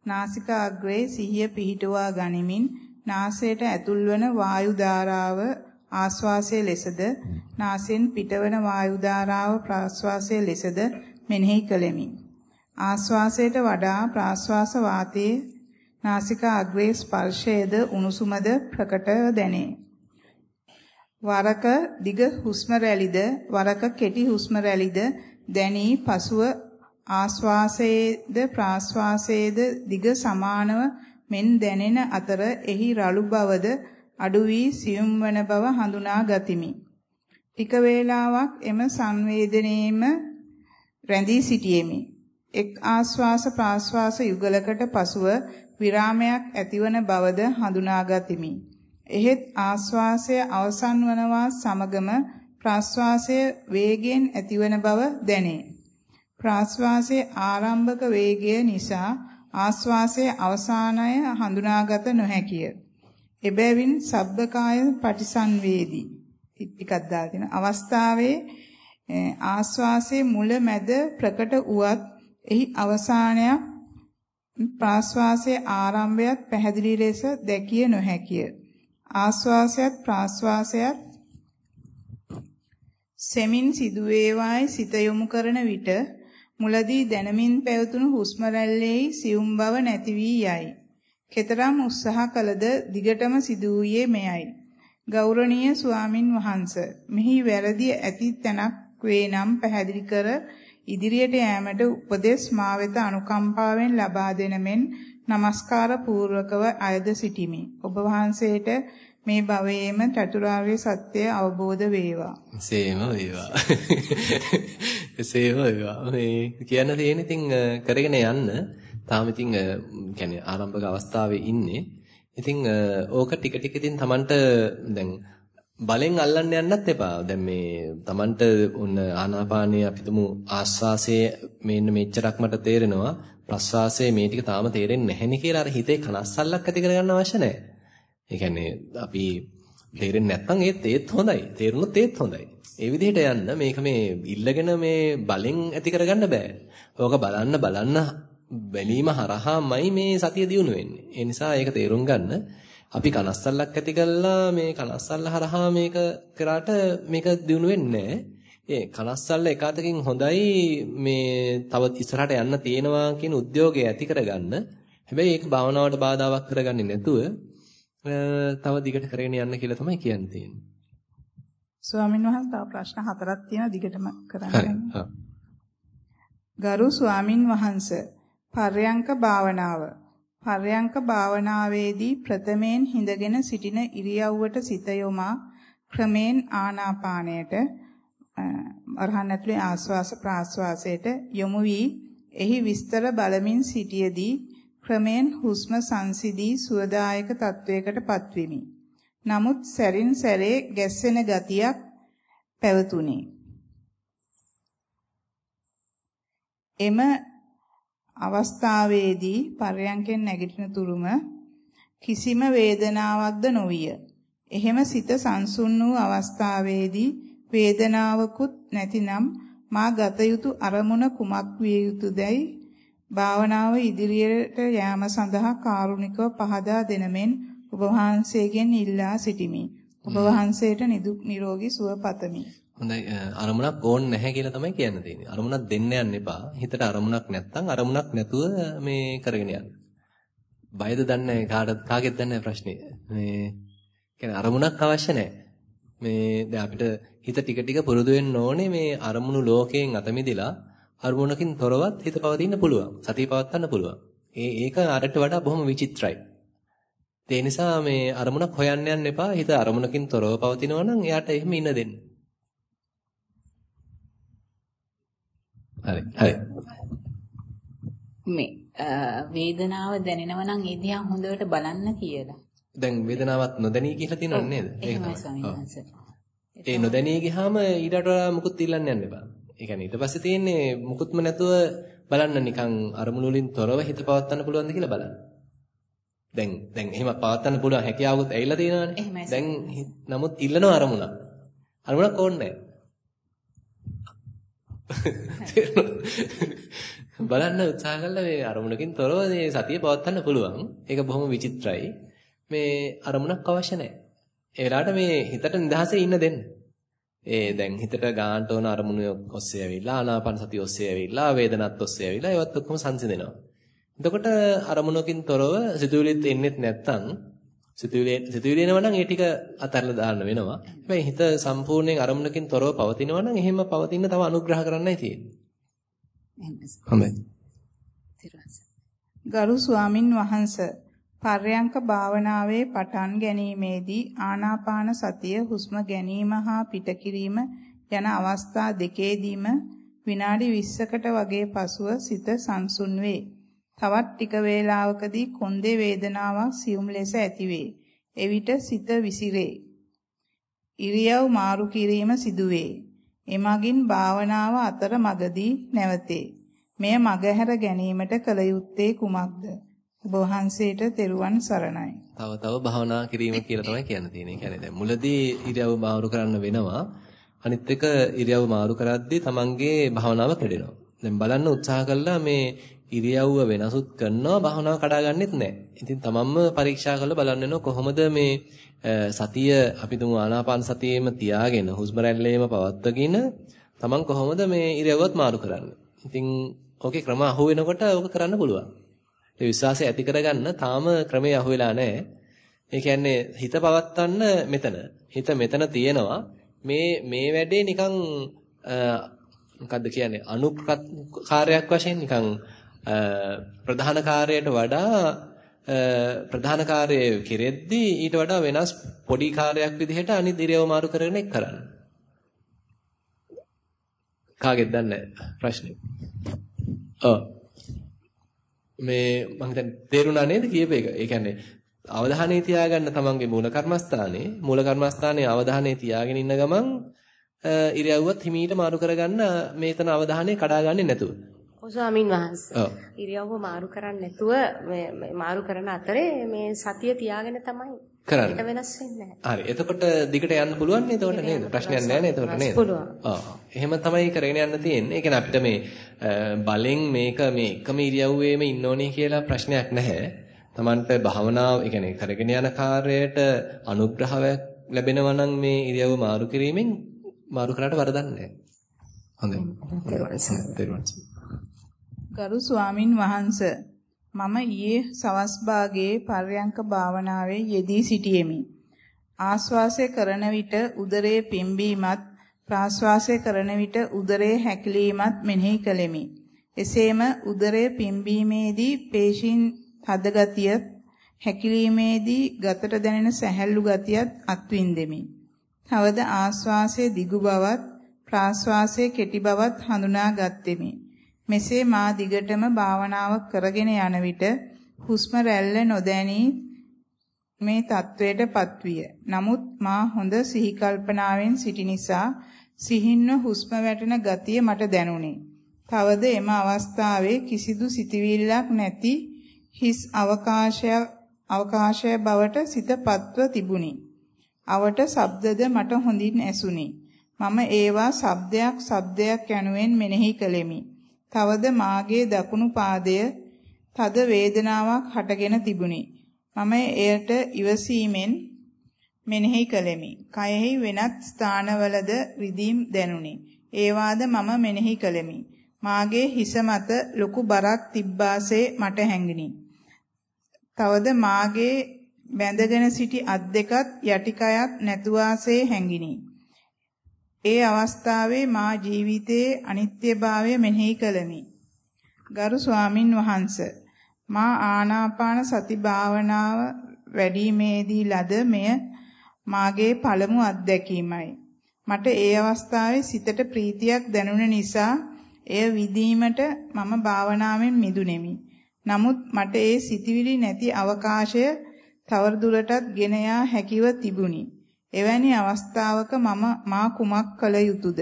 නාසිකාග්‍රේ සිහිය පිහිටුවා ගනිමින් නාසයට ඇතුල්වන වායු ධාරාව ආශ්වාසයේ ලෙසද නාසයෙන් පිටවන වායු ධාරාව ප්‍රාශ්වාසයේ ලෙසද මෙනෙහි කළෙමි. ආශ්වාසයට වඩා ප්‍රාශ්වාස වාතයේ නාසිකා අග්‍රේ ස්පර්ශයේද උණුසුමද ප්‍රකටව දැනේ. වරක දිග හුස්ම රැලිද වරක කෙටි හුස්ම රැලිද දැනී පසුව ආශ්වාසයේද ප්‍රාශ්වාසයේද දිග සමානව මෙන් දැනෙන අතර එහි රළු බවද අඩු වී සියුම් වන බව හඳුනා ගතිමි. ටික වේලාවක් එම සංවේදනයේම රැඳී සිටියෙමි. එක් ආස්වාස ප්‍රාස්වාස යුගලකට පසුව විරාමයක් ඇතිවන බවද හඳුනාගතිමි. එහෙත් ආස්වාසය අවසන් වනවා සමගම ප්‍රාස්වාසය වේගයෙන් ඇතිවන බව දැනේ. ප්‍රාස්වාසයේ ආරම්භක වේගය නිසා ආස්වාසයේ අවසානය හඳුනාගත නොහැකිය. එබැවින් සබ්බකාය පටිසංවේදී ටිකක් දාගෙන අවස්ථාවේ ආස්වාසයේ මුල මැද ප්‍රකට උවත් එහි අවසානයක් ප්‍රාස්වාසයේ ආරම්භයත් පැහැදිලි ලෙස දැකිය නොහැකිය. ආස්වාසයත් ප්‍රාස්වාසයත් සෙමින් සිදුවේවායි සිත යොමු කරන විට මුලදී දැනමින් පැවතුණු හුස්ම රැල්ලෙහි සියුම් බව නැති වී යයි. කෙතරම් උත්සාහ කළද දිගටම සිදු වූයේ මෙයයි. ගෞරවනීය ස්වාමින් වහන්සේ මෙහි වැරදි ඇති තැනක් වේ නම් පැහැදිලි කර ඉදිරියට යෑමට උපදෙස් මා වෙත අනුකම්පාවෙන් ලබා දෙන මෙන් নমස්කාර පූර්වකව අයද සිටිමි. ඔබ වහන්සේට මේ භවයේම චතුරාර්ය සත්‍ය අවබෝධ වේවා. සේම වේවා. සේම වේවා. මේ කියන්න තියෙන ඉතින් කරගෙන යන්න. තාම ඉතින් කියන්නේ ආරම්භක අවස්ථාවේ ඉන්නේ. ඉතින් ඕක ටික ටික ඉතින් Tamanට දැන් බලෙන් අල්ලන්න යන්නත් එපා. දැන් මේ Tamanට උන්න ආනාපානයේ අපිටම ආස්වාසයේ මෙන්න මෙච්චරක් මට තේරෙනවා. ප්‍රස්වාසයේ මේ ටික තාම තේරෙන්නේ නැහැ නේ කියලා අර හිතේ කනස්සල්ලක් ඇති කරගන්න අවශ්‍ය නැහැ. ඒ කියන්නේ අපි තේරෙන්නේ නැත්නම් ඒත් ඒත් හොඳයි. තේරුණොත් ඒත් හොඳයි. ඒ විදිහට යන්න මේක මේ ඉල්ලගෙන මේ බලෙන් ඇති කරගන්න බෑ. ඕක බලන්න බලන්න බැලීම හරහාමයි මේ සතිය දියුණු වෙන්නේ. ඒ නිසා ඒක තේරුම් ගන්න. අපි කනස්සල්ලක් ඇති කළා මේ කනස්සල්ල හරහා මේක කරාට මේක දිනු වෙන්නේ ඒ කනස්සල්ල එකතකින් හොඳයි මේ තව ඉස්සරහට යන්න තියෙනවා කියන උද්‍යෝගය ඇති කරගන්න. හැබැයි ඒක භාවනාවට බාධාවක් කරගන්නේ නැතුව තව දිගට කරගෙන යන්න කියලා තමයි කියන්න තියෙන්නේ. ස්වාමීන් වහන්සේ තව ප්‍රශ්න හතරක් තියෙනවා දිගටම කරන්න. ගරු ස්වාමින් වහන්සේ පර්යංක භාවනාව පර්යංක භාවනාවේදී ප්‍රථමයෙන් හිඳගෙන සිටින ඉරියව්වට සිත යොමා ක්‍රමෙන් ආනාපානයට අරහන් ඇතුලේ ආස්වාස ප්‍රාස්වාසයට යොමු වී එහි විස්තර බලමින් සිටියේදී ක්‍රමෙන් හුස්ම සංසිදී සුවදායක තත්වයකට පත්වෙමි. නමුත් සැරින් සැරේ ගැස්සෙන ගතියක් පැවතුණි. එම අවස්ථාවේදී පරයන්කෙන් නැගිටින තුරුම කිසිම වේදනාවක්ද නොවිය. එහෙම සිත සංසුන් වූ අවස්ථාවේදී වේදනාවකුත් නැතිනම් මා ගත යුතු අරමුණ කුමක් විය යුතුදයි භාවනාව ඉදිරියට යාම සඳහා කාරුණිකව පහදා දෙනමෙන් ඔබ වහන්සේගෙන් ඉල්ලා සිටිමි. ඔබ වහන්සේට නිදුක් නිරෝගී සුව පතමි. හොඳයි අරමුණක් ඕන් නැහැ කියලා තමයි කියන්න තියෙන්නේ. අරමුණක් දෙන්න යන්න එපා. හිතට අරමුණක් නැත්තම් අරමුණක් නැතුව මේ කරගෙන යන්න. බයද දන්නේ කාටද කාගෙත් දන්නේ ප්‍රශ්නේ. මේ කියන්නේ අරමුණක් අවශ්‍ය නැහැ. මේ දැන් අපිට හිත ටික ටික පුරුදු වෙන්න ඕනේ මේ අරමුණු ලෝකයෙන් අත මිදලා අරමුණකින් තොරවත් හිත පවතින්න පුළුවන්. සතිය පවත්වන්න පුළුවන්. ඒ ඒක අරට වඩා බොහොම විචිත්‍රයි. ඒ නිසා මේ අරමුණක් හොයන්න යන්න එපා. හිත අරමුණකින් තොරව පවතිනවා නම් එයාට එහෙම ඉන්න දෙන්න. හරි හරි. මේ වේදනාව දැනෙනවා නම් ඒ දිහා හොඳට බලන්න කියලා. දැන් වේදනාවක් නොදැනී කියලා තියෙනව නේද? ඒක තමයි. ඒ නොදැනී ගියාම ඊට වඩා මුකුත් ඉල්ලන්න යන්න එපා. ඒ කියන්නේ ඊට පස්සේ තියෙන්නේ මුකුත්ම නැතුව බලන්න නිකන් අරමුණු වලින් තොරව හිත පවත්වන්න පුළුවන්ද කියලා බලන්න. දැන් දැන් එහෙම පවත්වන්න පුළුවන් හැකියාවකුත් ඇවිල්ලා තියෙනවානේ. දැන් නමුත් ඉල්ලනවා අරමුණක්. අරමුණක් ඕනේ. බලන්න උත්සාහ කළා මේ අරමුණකින් තොරව මේ සතිය පවත්වන්න පුළුවන්. ඒක බොහොම විචිත්‍රයි. මේ අරමුණක් අවශ්‍ය නැහැ. ඒ වෙලාවට මේ හිතට නිදහසේ ඉන්න දෙන්න. ඒ දැන් හිතට ගානට ඕන අරමුණු ඔස්සේ ඇවිල්ලා ආනාපාන සතිය ඔස්සේ ඇවිල්ලා වේදනත් ඔස්සේ ඇවිල්ලා ඒවත් ඔක්කොම සංසිඳෙනවා. එතකොට අරමුණකින් තොරව සිතුවිලිත් එන්නේත් නැත්තම් සිතුවිලි සිතුවිලි එනවා නම් ඒ ටික අතහැරලා දාන්න වෙනවා. හැබැයි හිත සම්පූර්ණයෙන් අරමුණකින් තොරව පවතිනවා නම් එහෙම පවතින තව අනුග්‍රහ කරන්නයි තියෙන්නේ. හොඳයි. ගරු ස්වාමින් වහන්සේ පර්යංක භාවනාවේ පටන් ගැනීමේදී ආනාපාන සතිය හුස්ම ගැනීම හා පිටකිරීම යන අවස්ථා දෙකේදීම විනාඩි 20කට වගේ පසුව සිත සංසුන් වේ. තවත් ටික වේලාවකදී කොන්දේ වේදනාවක් සියුම් ලෙස ඇතිවේ. එවිට සිත විසිරේ. ඉරියව් මාරු කිරීම සිදුවේ. එමගින් භාවනාව අතර මගදී නැවතේ. මෙය මගහැර ගැනීමට කල යුත්තේ කුමක්ද? ඔබ වහන්සේට තෙරුවන් සරණයි. තව තව භාවනා කිරීම කියලා තමයි කියන්න තියෙන්නේ. ඒ කියන්නේ දැන් මුලදී ඉරියව් මාරු කරන්න වෙනවා. අනිත් එක ඉරියව් මාරු කරද්දී තමන්ගේ භාවනාව කැඩෙනවා. දැන් බලන්න උත්සාහ කළා මේ ඉරියව්ව වෙනසුත් කරනවා භාවනාව කඩාගන්නෙත් නැහැ. ඉතින් තමන්ම පරීක්ෂා කරලා බලන්න වෙනවා කොහොමද මේ සතිය අපි තුමු ආනාපාන සතියේම තියාගෙන හුස්ම රැල්ලේම පවත්වගෙන තමන් කොහොමද මේ ඉරියව්වත් මාරු කරන්නේ. ඉතින් ඕකේ ක්‍රම අහු වෙනකොට ඕක කරන්න පුළුවන්. ඒ විශ්වාසය ඇති කරගන්න තාම ක්‍රමේ අහු වෙලා නැහැ. ඒ කියන්නේ හිත පවත්වන්න මෙතන. හිත මෙතන තියෙනවා. මේ මේ වැඩේ නිකන් මොකද්ද කියන්නේ අනුකාරයක් වශයෙන් නිකන් ප්‍රධාන කාර්යයට වඩා ප්‍රධාන කාර්යය කෙරෙද්දී ඊට වඩා වෙනස් පොඩි කාර්යයක් විදිහට අනිත් ඉරියව් මාරු කරගෙන එක් කරන්න. කාගෙද දන්නේ ප්‍රශ්නේ. ඔව්. මේ මම හිතන්නේ තේරුණා නේද කියප එක. ඒ කියන්නේ අවධානය තියාගන්න තමන්ගේ මූල කර්මස්ථානේ මූල කර්මස්ථානේ අවධානය තියාගෙන ඉන්න ගමන් ඉරියව්වත් හිමීට මාරු කරගන්න මේතන අවධානය කඩාගන්නේ නැතුව. ඔව් ස්වාමින් වහන්සේ. ඉරියව්ව මාරු කරන්නේ නැතුව මාරු කරන අතරේ මේ සතිය තියාගෙන තමයි කරන්න. ඒක වෙනස් වෙන්නේ හරි. එතකොට දිගට යන්න පුළුවන් නේද? එතකොට නේද? ප්‍රශ්නයක් නැහැ නේද? එතකොට නේද? පුළුවන්. ආ. එහෙම තමයි කරගෙන යන්න තියෙන්නේ. ඒ කියන්නේ අපිට මේ බලෙන් මේක මේ එකම ඉරියව්වේම ඉන්න ඕනේ කියලා ප්‍රශ්නයක් නැහැ. Tamanට භාවනාව, ඒ කියන්නේ කරගෙන යන කාර්යයට අනුග්‍රහයක් ලැබෙනවා නම් මේ ඉරියව්ව මාරු කිරීමෙන් මාරු කරාට වරදක් නැහැ. හොඳයි. ගරු ස්වාමින් වහන්සේ මම ඊයේ සවස් භාගයේ පර්යංක භාවනාවේ යෙදී සිටියෙමි. ආශ්වාසය කරන විට උදරයේ පිම්බීමත් ප්‍රාශ්වාසය කරන විට උදරයේ හැකිලීමත් මෙනෙහි කළෙමි. එසේම උදරයේ පිම්බීමේදී පේශීන් තද ගතියත් හැකිලීමේදී ගතට දැනෙන සැහැල්ලු ගතියත් අත්විඳෙමි. තවද ආශ්වාසයේ දිගු බවත් ප්‍රාශ්වාසයේ කෙටි බවත් හඳුනා ගත්ෙමි. මෙසේ මා දිගටම භාවනාව කරගෙන යන විට හුස්ම රැල්ල නොදැනී මේ තත්වයට පත්විය. නමුත් මා හොඳ සිහි කල්පනාවෙන් සිටි නිසා සිහින්ව හුස්ම වැටෙන ගතිය මට දැනුනි. තවද එම අවස්ථාවේ කිසිදු සිතවිල්ලක් නැති හිස් අවකාශය අවකාශය බවට සිතපත්ව තිබුණි. අවට ශබ්දද මට හොඳින් ඇසුනි. මම ඒවා ශබ්දයක් ශබ්දයක් යනුවෙන් මෙනෙහි කළෙමි. තවද මාගේ දකුණු පාදය තද වේදනාවක් හටගෙන තිබුණි. මම එයට ඉවසීමෙන් මෙනෙහි කළෙමි. කයෙහි වෙනත් ස්ථානවලද රිදීම් දැනුනි. ඒවාද මම මෙනෙහි කළෙමි. මාගේ හිස මත ලොකු බරක් තිබ්බාසේ මට හැඟිනි. තවද මාගේ බැඳගෙන සිටි අත් දෙකත් යටිකයත් නැතුවාසේ හැඟිනි. ඒ අවස්ථාවේ මා ජීවිතයේ අනිත්‍යභාවය මෙනෙහි කළමි. ගරු ස්වාමින් වහන්සේ මා ආනාපාන සති භාවනාව වැඩිීමේදී ලද මෙය මාගේ පළමු අත්දැකීමයි. මට ඒ අවස්ථාවේ සිතට ප්‍රීතියක් දැනුන නිසා එය විදීමට මම භාවනාවෙන් මිදුනේමි. නමුත් මට ඒ සිතිවිලි නැති අවකාශය තවදුරටත් ගෙන යා හැකිව තිබුණි. එවැනි අවස්ථාවක මම මා කුමක් කළ යුතුද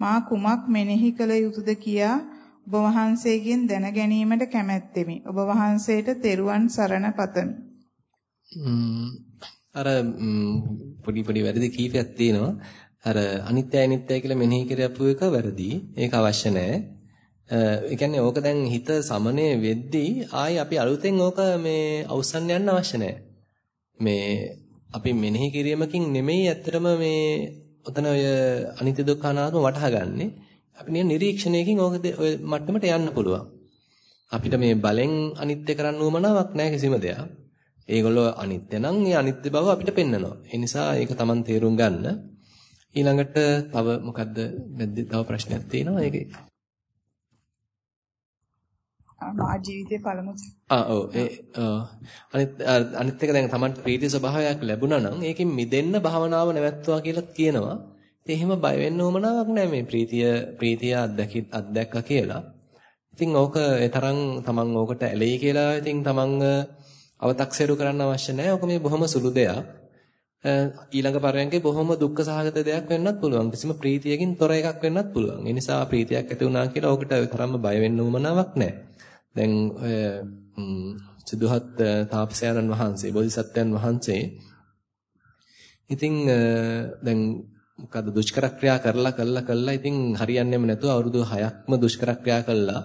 මා කුමක් මෙනෙහි කළ යුතුද කියා ඔබ වහන්සේගෙන් දැන ගැනීමට කැමැත්තෙමි. ඔබ වහන්සේට තෙරුවන් සරණ පතමි. අර පොඩි පොඩි වැරදි කීපයක් තියෙනවා. අර අනිත්‍යයි අනිත්‍යයි කියලා මෙනෙහි කරපු එක වැරදි. ඒක අවශ්‍ය නැහැ. ඒ කියන්නේ ඕක දැන් හිත සමනය වෙද්දී ආයි අපි අලුතෙන් ඕක මේ අවසන් යන්න අවශ්‍ය නැහැ. මේ අපි මෙනෙහි කිරීමකින් නෙමෙයි ඇත්තටම මේ ඔතන ඔය අනිත්‍ය දුක්ඛ අනාත්ම වටහාගන්නේ. අපි නිකන් නිරීක්ෂණයකින් ඕක ඔය මට්ටමට යන්න පුළුවන්. අපිට මේ බලෙන් අනිත්‍ය කරන්න උවමනාවක් නැහැ කිසිම දෙයක්. ඒගොල්ලෝ අනිත්‍ය නම් ඒ අනිත්‍ය බව අපිට පෙන්නනවා. ඒ නිසා ඒක Taman තේරුම් ගන්න. ඊළඟට තව මොකද්ද තව ප්‍රශ්නයක් තියෙනවා ඒකේ. මා ජීවිතේ පළමු ආ ඔව් ඒ අනිත් අනිත් එක දැන් Tamanට ප්‍රීති ස්වභාවයක් ලැබුණා නම් ඒකෙන් මිදෙන්න භාවනාව නැවැත්තුවා කියලා කියනවා. ඉතින් එහෙම බය වෙන්න ඕමනාවක් නැහැ මේ ප්‍රීතිය ප්‍රීතිය අත්දැකි අත්දැක්කා කියලා. ඉතින් ඕක ඒ තරම් තමන් ඕකට ඇලෙයි කියලා ඉතින් තමන් අව탁සේරු කරන්න අවශ්‍ය නැහැ. ඕක මේ බොහොම සුළු දෙයක්. ඊළඟ පරයන්කේ බොහොම දුක්ඛ සහගත දෙයක් වෙන්නත් පුළුවන්. කිසිම ප්‍රීතියකින් තොර එකක් වෙන්නත් පුළුවන්. ඒ නිසා ප්‍රීතියක් ඇති වුණා කියලා ඕකට තරම්ම බය වෙන්න උවමනාවක් නැහැ. දැන් ඔය සිදුහත් තාපසයන්න් වහන්සේ බෝධිසත්වයන් වහන්සේ ඉතින් දැන් මොකද දුෂ්කර ක්‍රියා කරලා කරලා කරලා ඉතින් හරියන්නේම නැතුව අවුරුදු 6ක්ම දුෂ්කර ක්‍රියා කළා.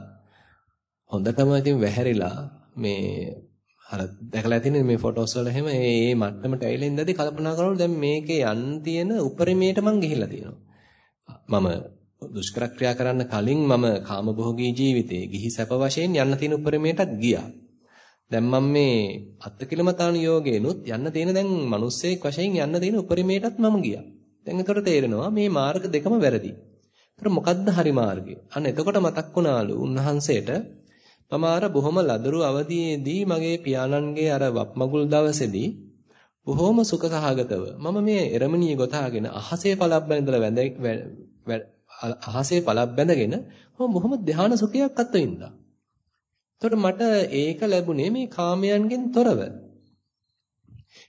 හොඳටම ඉතින් වැහැරිලා මේ අර දැකලා තියෙන මේ ෆොටෝස් වල එහෙම ඒ මට්ටමට ඇවිල්ලා ඉඳදී කල්පනා කරනකොට දැන් මේකේ යන්න තියෙන උපරිමයට මං ගිහිල්ලා තියෙනවා. මම දුෂ්කර ක්‍රියා කරන්න කලින් මම කාමභෝගී ජීවිතේ ගිහි සැප වශයෙන් යන්න තියෙන උපරිමයටත් ගියා. දැන් මම මේ අත්කිලමතාන යෝගේනොත් යන්න තියෙන දැන් මිනිස්සෙක් වශයෙන් යන්න තියෙන උපරිමයටත් මම ගියා. දැන් එතකොට තේරෙනවා මේ මාර්ග දෙකම වැරදි. ඒතර මොකද්ද හරි මාර්ගය? අන්න එතකොට මතක් වුණාලු උන්වහන්සේට මම අර බොහොම ලදරු අවදියේදී මගේ පියාණන්ගේ අර වප්මගුල් දවසේදී බොහොම සුඛ සහගතව මම මේ එරමණිය ගොතාගෙන අහසේ පළක් බැඳලා වැඳ අහසේ පළක් බැඳගෙන මම බොහොම ධානා සුඛයක් අත්විඳා. එතකොට මට ඒක ලැබුණේ මේ කාමයන්ගෙන් තොරව.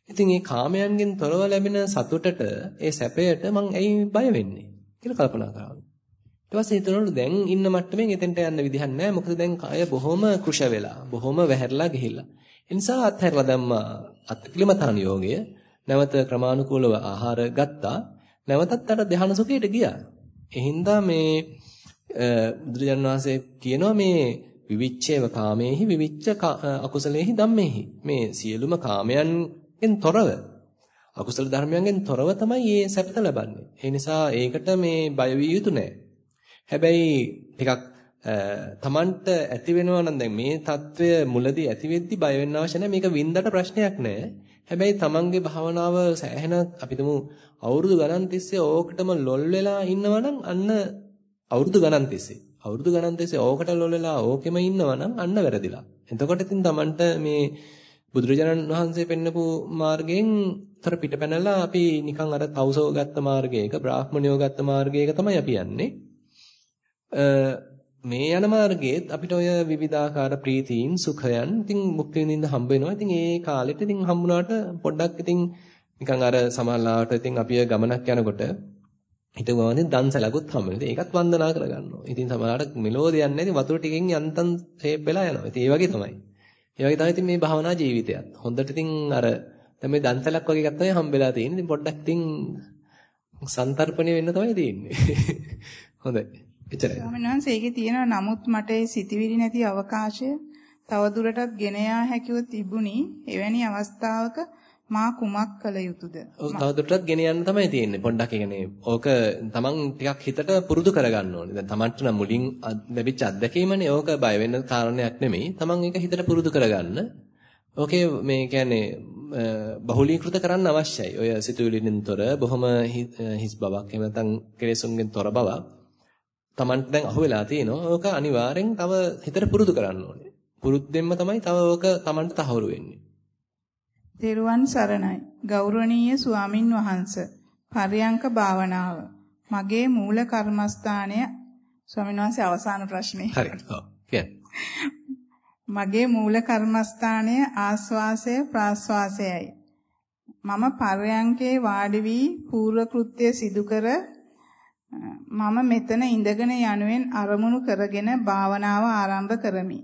ඉතින් මේ කාමයන්ගෙන් තොරව ලැබෙන සතුටට ඒ සැපයට මං ඇයි බය වෙන්නේ කියලා කල්පනා කරනවා. ඊට පස්සේ හිතනවලු දැන් ඉන්න මට්ටමින් එතෙන්ට යන්න විදිහක් නැහැ. මොකද දැන් කය බොහොම කුෂ වෙලා, බොහොම වැහැරලා ගිහිල්ලා. ඒ නිසා අත්හැරලා දැම්මා අත්කිලමතාන යෝගය. නැවත ක්‍රමානුකූලව ආහාර ගත්තා. නැවතත් අර ධ්‍යාන සුඛයට ගියා. එහින්දා මේ බුදුරජාණන් වහන්සේ කියනවා මේ විවිච්ඡේව කාමේහි විවිච්ඡ අකුසලේහි ධම්මේහි මේ සියලුම කාමයන්ගෙන් තොරව අකුසල ධර්මයන්ගෙන් තොරව තමයි මේ සැපත ලබන්නේ. ඒ නිසා ඒකට මේ බය විය යුතු නෑ. හැබැයි ටිකක් තමන්ට ඇති වෙනවා නම් දැන් මේ తত্ত্বය මුලදී ඇති වෙද්දි බය වෙන්න අවශ්‍ය නැහැ. මේක වින්දට ප්‍රශ්නයක් නෑ. හැබැයි තමන්ගේ භාවනාව සෑහෙන අපිටම අවුරුදු ගණන් තිස්සේ ඕකටම ලොල් වෙලා ඉන්නවා නම් අන්න අවුරුදු ගණන් තිස්සේ අවුරුදු ගණන් තිස්සේ ඕකට ලොල් වෙලා ඕකෙම ඉන්නවා නම් අන්න වැරදිලා. එතකොට ඉතින් තමන්ට මේ බුදුරජාණන් වහන්සේ පෙන්නපු මාර්ගයෙන් තර පිටපැනලා අපි නිකන් අර තවුසෝ ගත්ත මාර්ගයක බ්‍රාහ්මණයෝ ගත්ත මාර්ගයක තමයි අපි යන්නේ. මේ යන මාර්ගයේත් අපිට ඔය විවිධාකාර ප්‍රීතීන් සුඛයන් ඉතින් මුක්ති විඳින්න හම්බ වෙනවා. ඉතින් ඒ කාලෙට ඉතින් හම්බුණාට පොඩ්ඩක් ඉතින් නිකන් අර සමහරලාට ඉතින් අපි ගමනක් යනකොට හිතුවානේ දන්සලකුත් හම්බ වෙනවා. ඒකත් වන්දනා කරගන්නවා. ඉතින් සමහරලාට මෙලෝ දෙයක් නැති වතුර ටිකෙන් යන්තම් ෂේප් වෙලා යනවා. ඉතින් ඒ වගේ තමයි. ඒ වගේ තමයි ඉතින් මේ භවනා ජීවිතයත්. හොඳට ඉතින් අර දැන් මේ දන්සලක් වගේ එකක් තමයි හම්බෙලා තියෙන්නේ. ඉතින් පොඩ්ඩක් ඉතින් සන්තරපණය වෙන්න තමයි තියෙන්නේ. හොඳයි. එතරම්. ස්වාමීන් වහන්සේ ඒකේ තියෙනවා නමුත් මට ඒ සිතවිලි නැති අවකාශය තව දුරටත් ගෙන යා හැකිව තිබුණි. එවැනි අවස්ථාවක මා කුමක් කළ යුතුද? ඔව් තව දුරටත් ගෙන යන්න තමයි තියෙන්නේ. පොඩ්ඩක් ඒ ඕක තමන් ටිකක් හිතට පුරුදු කරගන්න ඕනේ. දැන් තමන්ට නම් මුලින් ලැබිච්ච අත්දැකීමනේ ඕක බය වෙන්න කාරණයක් නෙමෙයි. තමන් ඒක හිතට පුරුදු කරගන්න. ඕකේ මේ කියන්නේ බහුලීකృత කරන්න අවශ්‍යයි. ඔය සිතුවිලිෙන් තොර බොහොම හිස් බවක් එහෙම නැත්නම් කෙලෙසුන්ගෙන් තොර බවක් Tamanට දැන් අහුවෙලා තියෙනවා. ඕක අනිවාර්යෙන් තව හිතට පුරුදු කරන්න ඕනේ. පුරුද්දෙන්ම තමයි තව ඕක Tamanට තහවුරු වෙන්නේ. තෙරුවන් සරණයි. ගෞරවනීය ස්වාමින් වහන්සේ. පරියංක භාවනාව. මගේ මූල කර්මස්ථානය ස්වාමීන් වහන්සේ අවසාන ප්‍රශ්නේ. හරි. ඔව්. මගේ මූල කර්මස්ථානය ආස්වාසය ප්‍රාස්වාසයයි. මම පරයන්කේ වාඩි වී පූර්ව කෘත්‍ය සිදු කර මම මෙතන ඉඳගෙන යනුවෙන් අරමුණු කරගෙන භාවනාව ආරම්භ කරමි.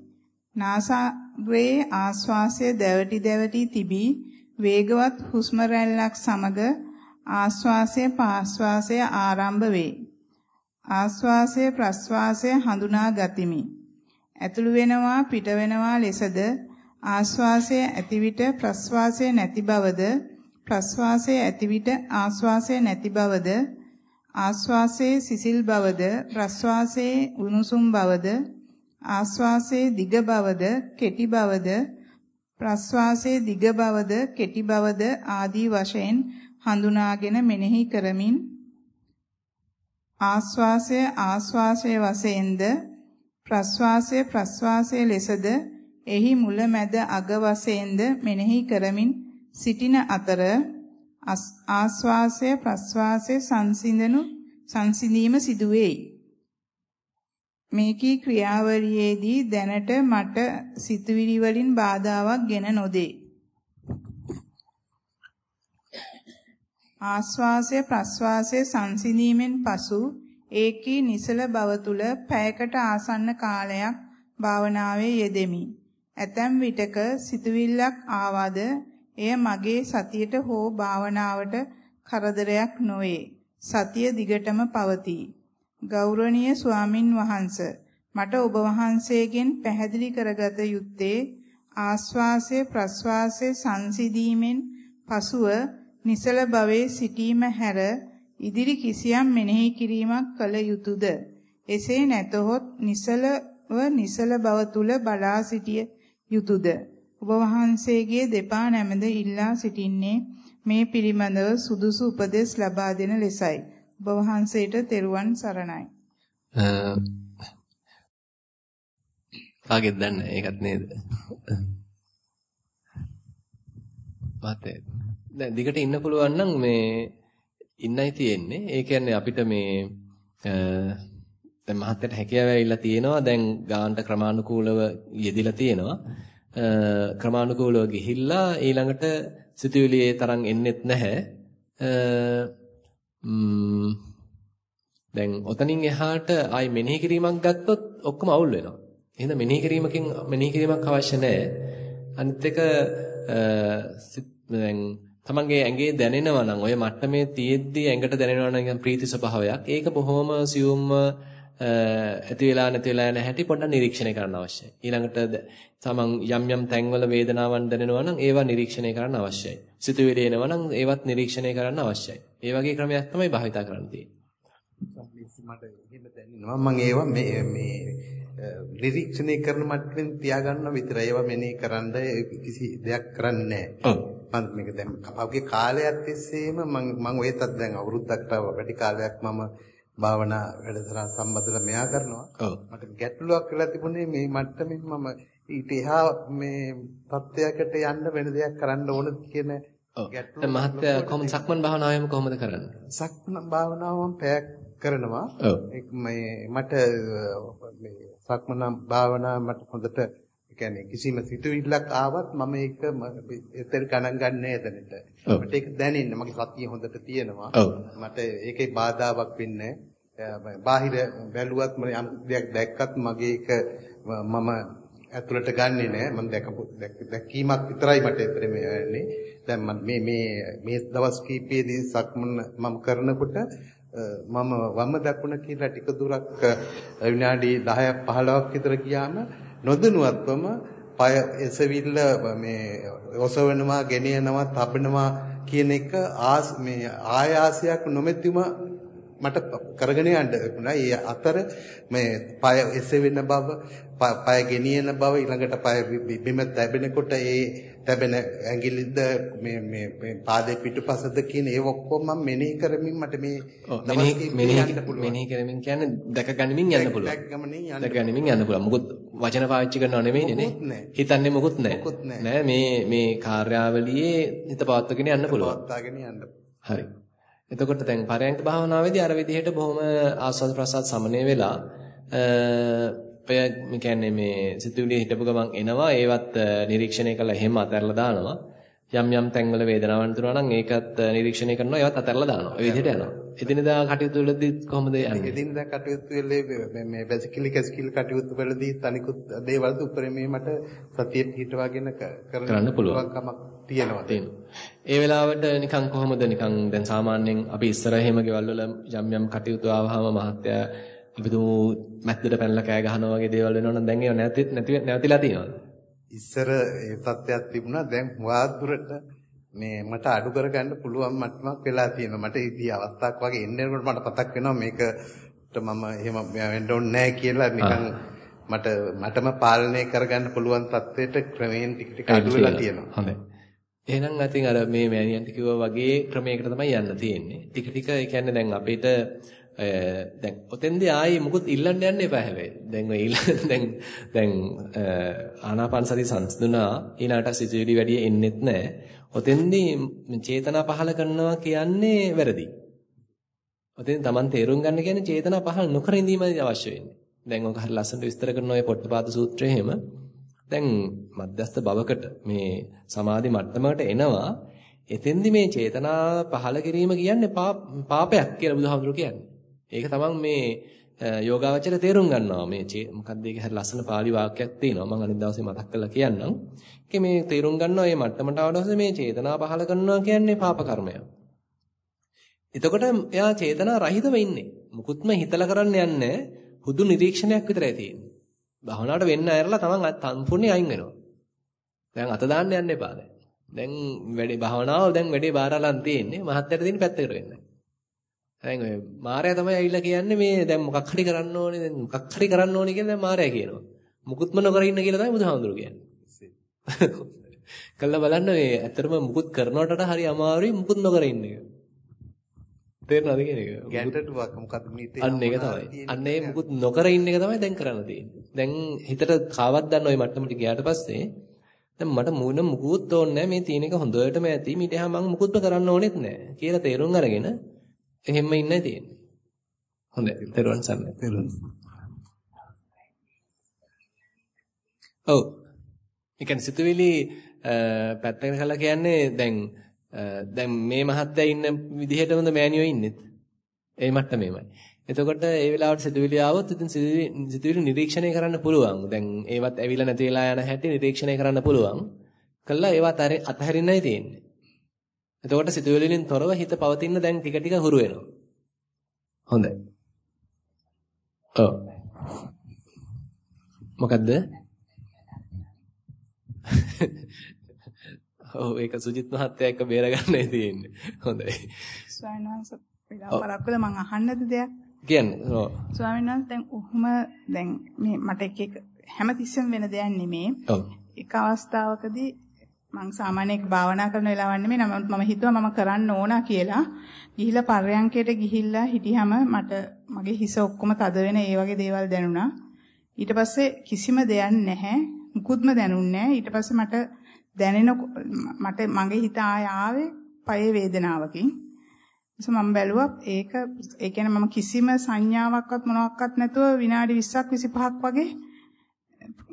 නාසාග්‍රේ ආශ්වාසය දැවටි දැවටි තිබී වේගවත් හුස්ම රැල්ලක් සමග ආශ්වාසය පාශ්වාසය ආරම්භ වේ. ආශ්වාසය ප්‍රශ්වාසය හඳුනා ගතිමි. ඇතුළු වෙනවා පිට වෙනවා ලෙසද ආශ්වාසය ඇති විට ප්‍රශ්වාසය නැති බවද ප්‍රශ්වාසය ඇති විට ආශ්වාසය නැති බවද ආශ්වාසයේ සිසිල් බවද ප්‍රශ්වාසයේ උණුසුම් බවද ආශ්වාසයේ දිග බවද කෙටි බවද ප්‍රශ්වාසයේ දිග බවද කෙටි බවද ආදී වශයෙන් හඳුනාගෙන මෙනෙහි කරමින් ආශ්වාසය ආශ්වාසයේ වශයෙන්ද ප්‍රශ්වාසය ප්‍රශ්වාසයේ ලෙසද එහි මුල මැද අග වශයෙන්ද මෙනෙහි කරමින් සිටින අතර ආස්වාසය ප්‍රස්වාසය සංසිඳනු සංසිඳීම සිදුවේයි. මේකී ක්‍රියාවලියේදී දැනට මට සිතුවිලි වලින් බාධාවක් ගෙන නොදේ. ආස්වාසය ප්‍රස්වාසය සංසිඳීමෙන් පසු ඒකී නිසල බව තුල පැයකට ආසන්න කාලයක් භාවනාවේ යෙදෙමි. ඇතැම් විටක සිතුවිල්ලක් ආවද එය මගේ සතියට හෝ භාවනාවට කරදරයක් නොවේ. සතිය දිගටම පවතී. ගෞරවනීය ස්වාමින් වහන්සේ මට ඔබ වහන්සේගෙන් පැහැදිලි කරගත යුත්තේ ආස්වාසය ප්‍රස්වාසය සංසිඳීමෙන් පසුව නිසල භවයේ සිටීම හැර ඉදිරි කිසියම් මෙනෙහි කිරීමක් කළ යුතුයද එසේ නැතහොත් නිසලව නිසල භව තුල බලා සිටිය යුතුයද ඔබ වහන්සේගේ දෙපා නැමද ඉල්ලා සිටින්නේ මේ පිළිබඳව සුදුසු උපදෙස් ලබා දෙන ලෙසයි ඔබ වහන්සේට තෙරුවන් සරණයි කාගෙද දන්නේ ඒකත් නේද මතේ දැන් දිගට ඉන්න පුළුවන් නම් මේ ඉන්නයි තියෙන්නේ. ඒ කියන්නේ අපිට මේ දැන් මහත්තයට හැකියාව ඇවිල්ලා තියෙනවා. දැන් ගානට ක්‍රමානුකූලව යෙදිලා තියෙනවා. ක්‍රමානුකූලව ගිහිල්ලා ඊළඟට සිතුවිලි ඒ තරම් එන්නෙත් නැහැ. දැන් ඔතනින් එහාට ආයි මෙනෙහි කිරීමක් ගත්තොත් ඔක්කොම අවුල් වෙනවා. එහෙනම් මෙනෙහි කිරීමකින් මෙනෙහි කිරීමක් අවශ්‍ය නැහැ. අනිත් එක දැන් තමන්ගේ ඇඟේ දැනෙනවා නම් ඔය මට්ටමේ තියෙද්දි ඇඟට දැනෙනවා නම් ප්‍රීති ස්වභාවයක්. ඒක බොහොම සියුම්ම ඇති වෙලා නැති වෙලා යන හැටි පොඩ්ඩක් නිරීක්ෂණය කරන්න අවශ්‍යයි. ඊළඟට තමන් යම් යම් තැන්වල වේදනාවන් දැනෙනවා නම් ඒවා නිරීක්ෂණය කරන්න අවශ්‍යයි. සිතුවිලි එනවා නම් ඒවත් නිරීක්ෂණය කරන්න අවශ්‍යයි. ඒ වගේ ක්‍රමයක් තමයි භාවිතා කරන්න තියෙන්නේ. මම ඒවා මේ මේ නිරීක්ෂණය කරන මට්ටමින් තියාගන්න විතරයි ඒවා මෙනේ කරන්න කිසි දෙයක් කරන්නේ නැහැ. මම මේක දැන් කපගේ කාලයක් තිස්සේම මම මම ඔයතත් දැන් අවුරුද්දකට වැඩි කාලයක් මම භාවනා වැඩසටහන් සම්බන්ධලා මෙයා කරනවා. මට ගැටලුවක් වෙලා තිබුණේ මේ මට්ටමින් මම ඊට එහා මේ තත්ත්වයකට යන්න වෙන දෙයක් කරන්න ඕනද කියන ගැටලුව. මහත්තයා කොහොමද සක්මන් භාවනාවෙම කොහොමද කරන්නේ? සක්මන් භාවනාවම පැයක් කරනවා. මේ මට මේ සක්මන් භාවනාව මට හොඳට කියන්නේ කිසිම සිතුවිල්ලක් ආවත් මම ඒක එතන ගණන් ගන්න එතනට. මට ඒක දැනෙන්න මගේ සතිය හොඳට තියෙනවා. මට ඒකේ බාධාවක් වෙන්නේ බාහිර බැලුවත් මම යම් දෙයක් දැක්කත් මගේ ඒක මම ඇතුළට ගන්නෙ නෑ. මම දැකපු දැකීමක් විතරයි මට එතන මේ යන්නේ දැන් මේ මේ මේ දවස් කීපයේදී සක්මන් මම කරනකොට මම වම දකුණ කියලා ටික දුරක් විනාඩි 10ක් 15ක් විතර ගියාම නොදැනුවත්වම পায় එසවිල්ල මේ ඔසවනවා ගෙනියනවා තබනවා කියන එක ආස් මේ ආයාසයක් නොමැතිම මට කරගෙන යන්න වුණා. ඒ අතර මේ পায় එසවෙන බව, পায় ගෙනියන බව ඊළඟට පාය බිම තැබෙනකොට ඒ තැබෙන ඇඟිලිද මේ මේ මේ පාදේ පිටුපසද කියන ඒ ඔක්කොම මම මෙනෙහි කරමින් මට මේ මෙනෙහි කරමින් කියන්නේ දැක ගනිමින් යන්න පුළුවන්. දැක ගමනින් යන්න. දැක ගනිමින් යන්න පුළුවන්. මොකද වචන පාවිච්චි කරනව නෙමෙයිනේ නේ. හිතන්නේ මොකුත් නැහැ. නෑ මේ මේ කාර්යාවලියේ හිත පවත්වාගෙන යන්න පුළුවන්. පවත්වාගෙන යන්න. හරි. එතකොට දැන් පරයන්ක භාවනාවේදී අර විදිහට බොහොම ආස්වාද ප්‍රසාද සමනය වෙලා ඔය කියන්නේ මේ සිතුවිලි හිටපු ගමන් එනවා ඒවත් නිරීක්ෂණය කළා එහෙම අතහැරලා දානවා. යම් යම් තැන්වල වේදනාවක් තුනවා නම් ඒකත් නිරීක්ෂණය කරනවා ඒවත් අතහැරලා දානවා. ඔය විදිහට යනවා. එදිනදා කටයුතු වලදී කොහොමද යන්නේ? එදිනදා කටයුතු වලදී මේ බෙසිකලි කැස්කිල් කටයුතු වලදී තනිකුත් දේවල් උපරිමේ මට සතිය පිටවාගෙන කරන්න පුළුවන්කමක් තියෙනවා. ඒ වෙලාවට නිකන් කොහොමද? නිකන් දැන් සාමාන්‍යයෙන් අපි ඉස්සර එහෙම ගෙවල් වල යම් යම් කටයුතු ආවහම මහත්තයා අපි තුමු මැද්දට පැනලා කෑ ගහනවා වගේ දේවල් වෙනවා නම් දැන් ඒව නැති නැති නැතිලා තියෙනවද? ඉස්සර ඒ තත්ත්වයක් තිබුණා දැන් වාදුරට මේ මට අඩු කරගන්න පුළුවන් මට්ටමක් වෙලා තියෙනවා. මට ඉතින් අවස්ථාවක් වගේ එන්නකොට මට පතක් වෙනවා මේකට මම එහෙම වෙන්න ඕනේ නැහැ කියලා නිකන් මට මටම පාලනය කරගන්න පුළුවන් තත්ත්වයට ක්‍රමයෙන් ටික ටික අඩු වෙලා තියෙනවා. හොඳයි. එහෙනම් අතින් අර මේ මෑනියන්ට කිව්වා වගේ ක්‍රමයකට තමයි යන්න තියෙන්නේ. ටික ටික ඒ කියන්නේ දැන් අපිට දැන් ඔතෙන්දී ආයේ මුකුත් ඉල්ලන්න යන්න එපා හැබැයි. දැන් ඔය දැන් දැන් ආනාපාන සති සංස්දුනා ඊළාට සිතුවිලි වැඩි එන්නෙත් නැහැ. ඔතෙන්දී චේතනා පහල කරනවා කියන්නේ වැරදි. ඔතෙන් Taman තේරුම් ගන්න කියන්නේ චේතනා පහළ නොකර ඉඳීමයි අවශ්‍ය වෙන්නේ. දැන් ඔක හරි ලස්සනට විස්තර කරන ඔය පොට්ටපාද සූත්‍රයේ එහෙම දැන් මධ්‍යස්ත භවකට මේ සමාධි මට්ටමකට එනවා එතෙන්දි මේ චේතනා පහළ කිරීම කියන්නේ පාපයක් කියලා බුදුහාමුදුරුවෝ කියන්නේ. ඒක තමන් මේ යෝගාවචර තේරුම් ගන්නවා මේ මොකක්ද ඒක හරි ලස්සන පාළි වාක්‍යයක් තියෙනවා මම අනිත් දවසේ මතක් කරලා කියන්නම්. ඒකේ මේ තේරුම් ගන්නවා මේ මට්ටමට ආවට මේ චේතනා පහළ කරනවා කියන්නේ පාප කර්මයක්. එතකොට එයා චේතනා රහිතව ඉන්නේ. මුකුත්ම හිතලා කරන්න යන්නේ හුදු නිරීක්ෂණයක් විතරයි තියෙන්නේ. භවනාවට වෙන්න ඇරලා තමන් සම්පූර්ණයෙන් අයින් වෙනවා. දැන් අත දාන්න යන්න එපා දැන්. දැන් වැඩේ භවනාව දැන් වැඩේ බාරලන් තියෙන්නේ මහත්තයට දෙන්න පැත්තකට වෙන්න. දැන් ඔය මාර්යා තමයි ඇවිල්ලා කියන්නේ මේ දැන් මොකක් හරි කරන්න ඕනේ දැන් මොකක් හරි කරන්න ඕනේ කියලා දැන් මාර්යා කියනවා. මුකුත්ම නොකර ඉන්න කියලා තමයි බුදුහාමුදුරු කියන්නේ. කළා බලන්න මේ ඇත්තටම මුකුත් කරනවට හරි අමාරුයි මුකුත් නොකර ඉන්න එක. තේරෙනවද කියන එක? ගැටටුවක් මොකද්ද මේ අන්න ඒක තමයි. අන්න ඒ මුකුත් නොකර ඉන්න එක තමයි දැන් කරන්න තියෙන්නේ. දැන් හිතට කාවත් ගන්න ওই මට්ටමට ගියාට පස්සේ දැන් මට මූණ මුකුත් ඕනේ මේ තියෙන එක හොඳටම ඇති. මීට එහා මම මුකුත්ම කරන්න ඕනෙත් නැහැ කියලා තේරුම් අරගෙන එහෙම්ම ඉන්නයි තියෙන්නේ. හොඳයි. තෙරුවන් සරණයි. තෙරුවන්. ඔව්. ඒ කියන්නේ සිතුවිලි පැත්තකට කළා කියන්නේ දැන් දැන් මේ මහත්තයා ඉන්න විදිහටමද මෑනියෝ ඉන්නෙත්. ඒ මට්ටමේමයි. එතකොට ඒ වෙලාවට සිතුවිලි ආවොත් ඉතින් සිතුවිලි නිරීක්ෂණය කරන්න පුළුවන්. දැන් ඒවත් ඇවිල්ලා නැති වෙලා යන හැටි නිරීක්ෂණය කරන්න පුළුවන්. කළා ඒවත් අතහැරින්නයි තියෙන්නේ. එතකොට සිතුවිලි වලින් තොරව හිත පවතින දැන් ටික ටික හුරු වෙනවා. හොඳයි. ඔව්. මොකද්ද? ඔව් ඒක සුජිත් මහත්තයා එක්ක බේරගන්නයි තියෙන්නේ. හොඳයි. ස්වාමීන් වහන්සේ පළක් වෙලා මං අහන්නද දෙයක්? කියන්නේ. ඔව්. ස්වාමීන් වහන්සේ දැන් උහුම දැන් මේ මට එක එක හැමතිස්සෙම වෙන දෙයක් නෙමේ. ඔව්. එක අවස්ථාවකදී මං සාමාන්‍යයෙන් භාවනා කරන වෙලාවක් නෙමෙයි නමුත් මම හිතුවා මම කරන්න ඕනා කියලා. ගිහිල්ලා පර්යංකයට ගිහිල්ලා හිටියම මට මගේ හිස ඔක්කොම තද වෙන ඒ වගේ දේවල් දැනුණා. ඊට පස්සේ කිසිම දෙයක් නැහැ. මුකුත්ම දැනුන්නේ නැහැ. ඊට පස්සේ මට දැනෙන මට මගේ හිත ආය ආවේ පයේ වේදනාවකින්. එස මම බැලුවා ඒක ඒ කියන්නේ මම කිසිම සංඥාවක්වත් මොනවත් නැතුව විනාඩි 20ක් 25ක් වගේ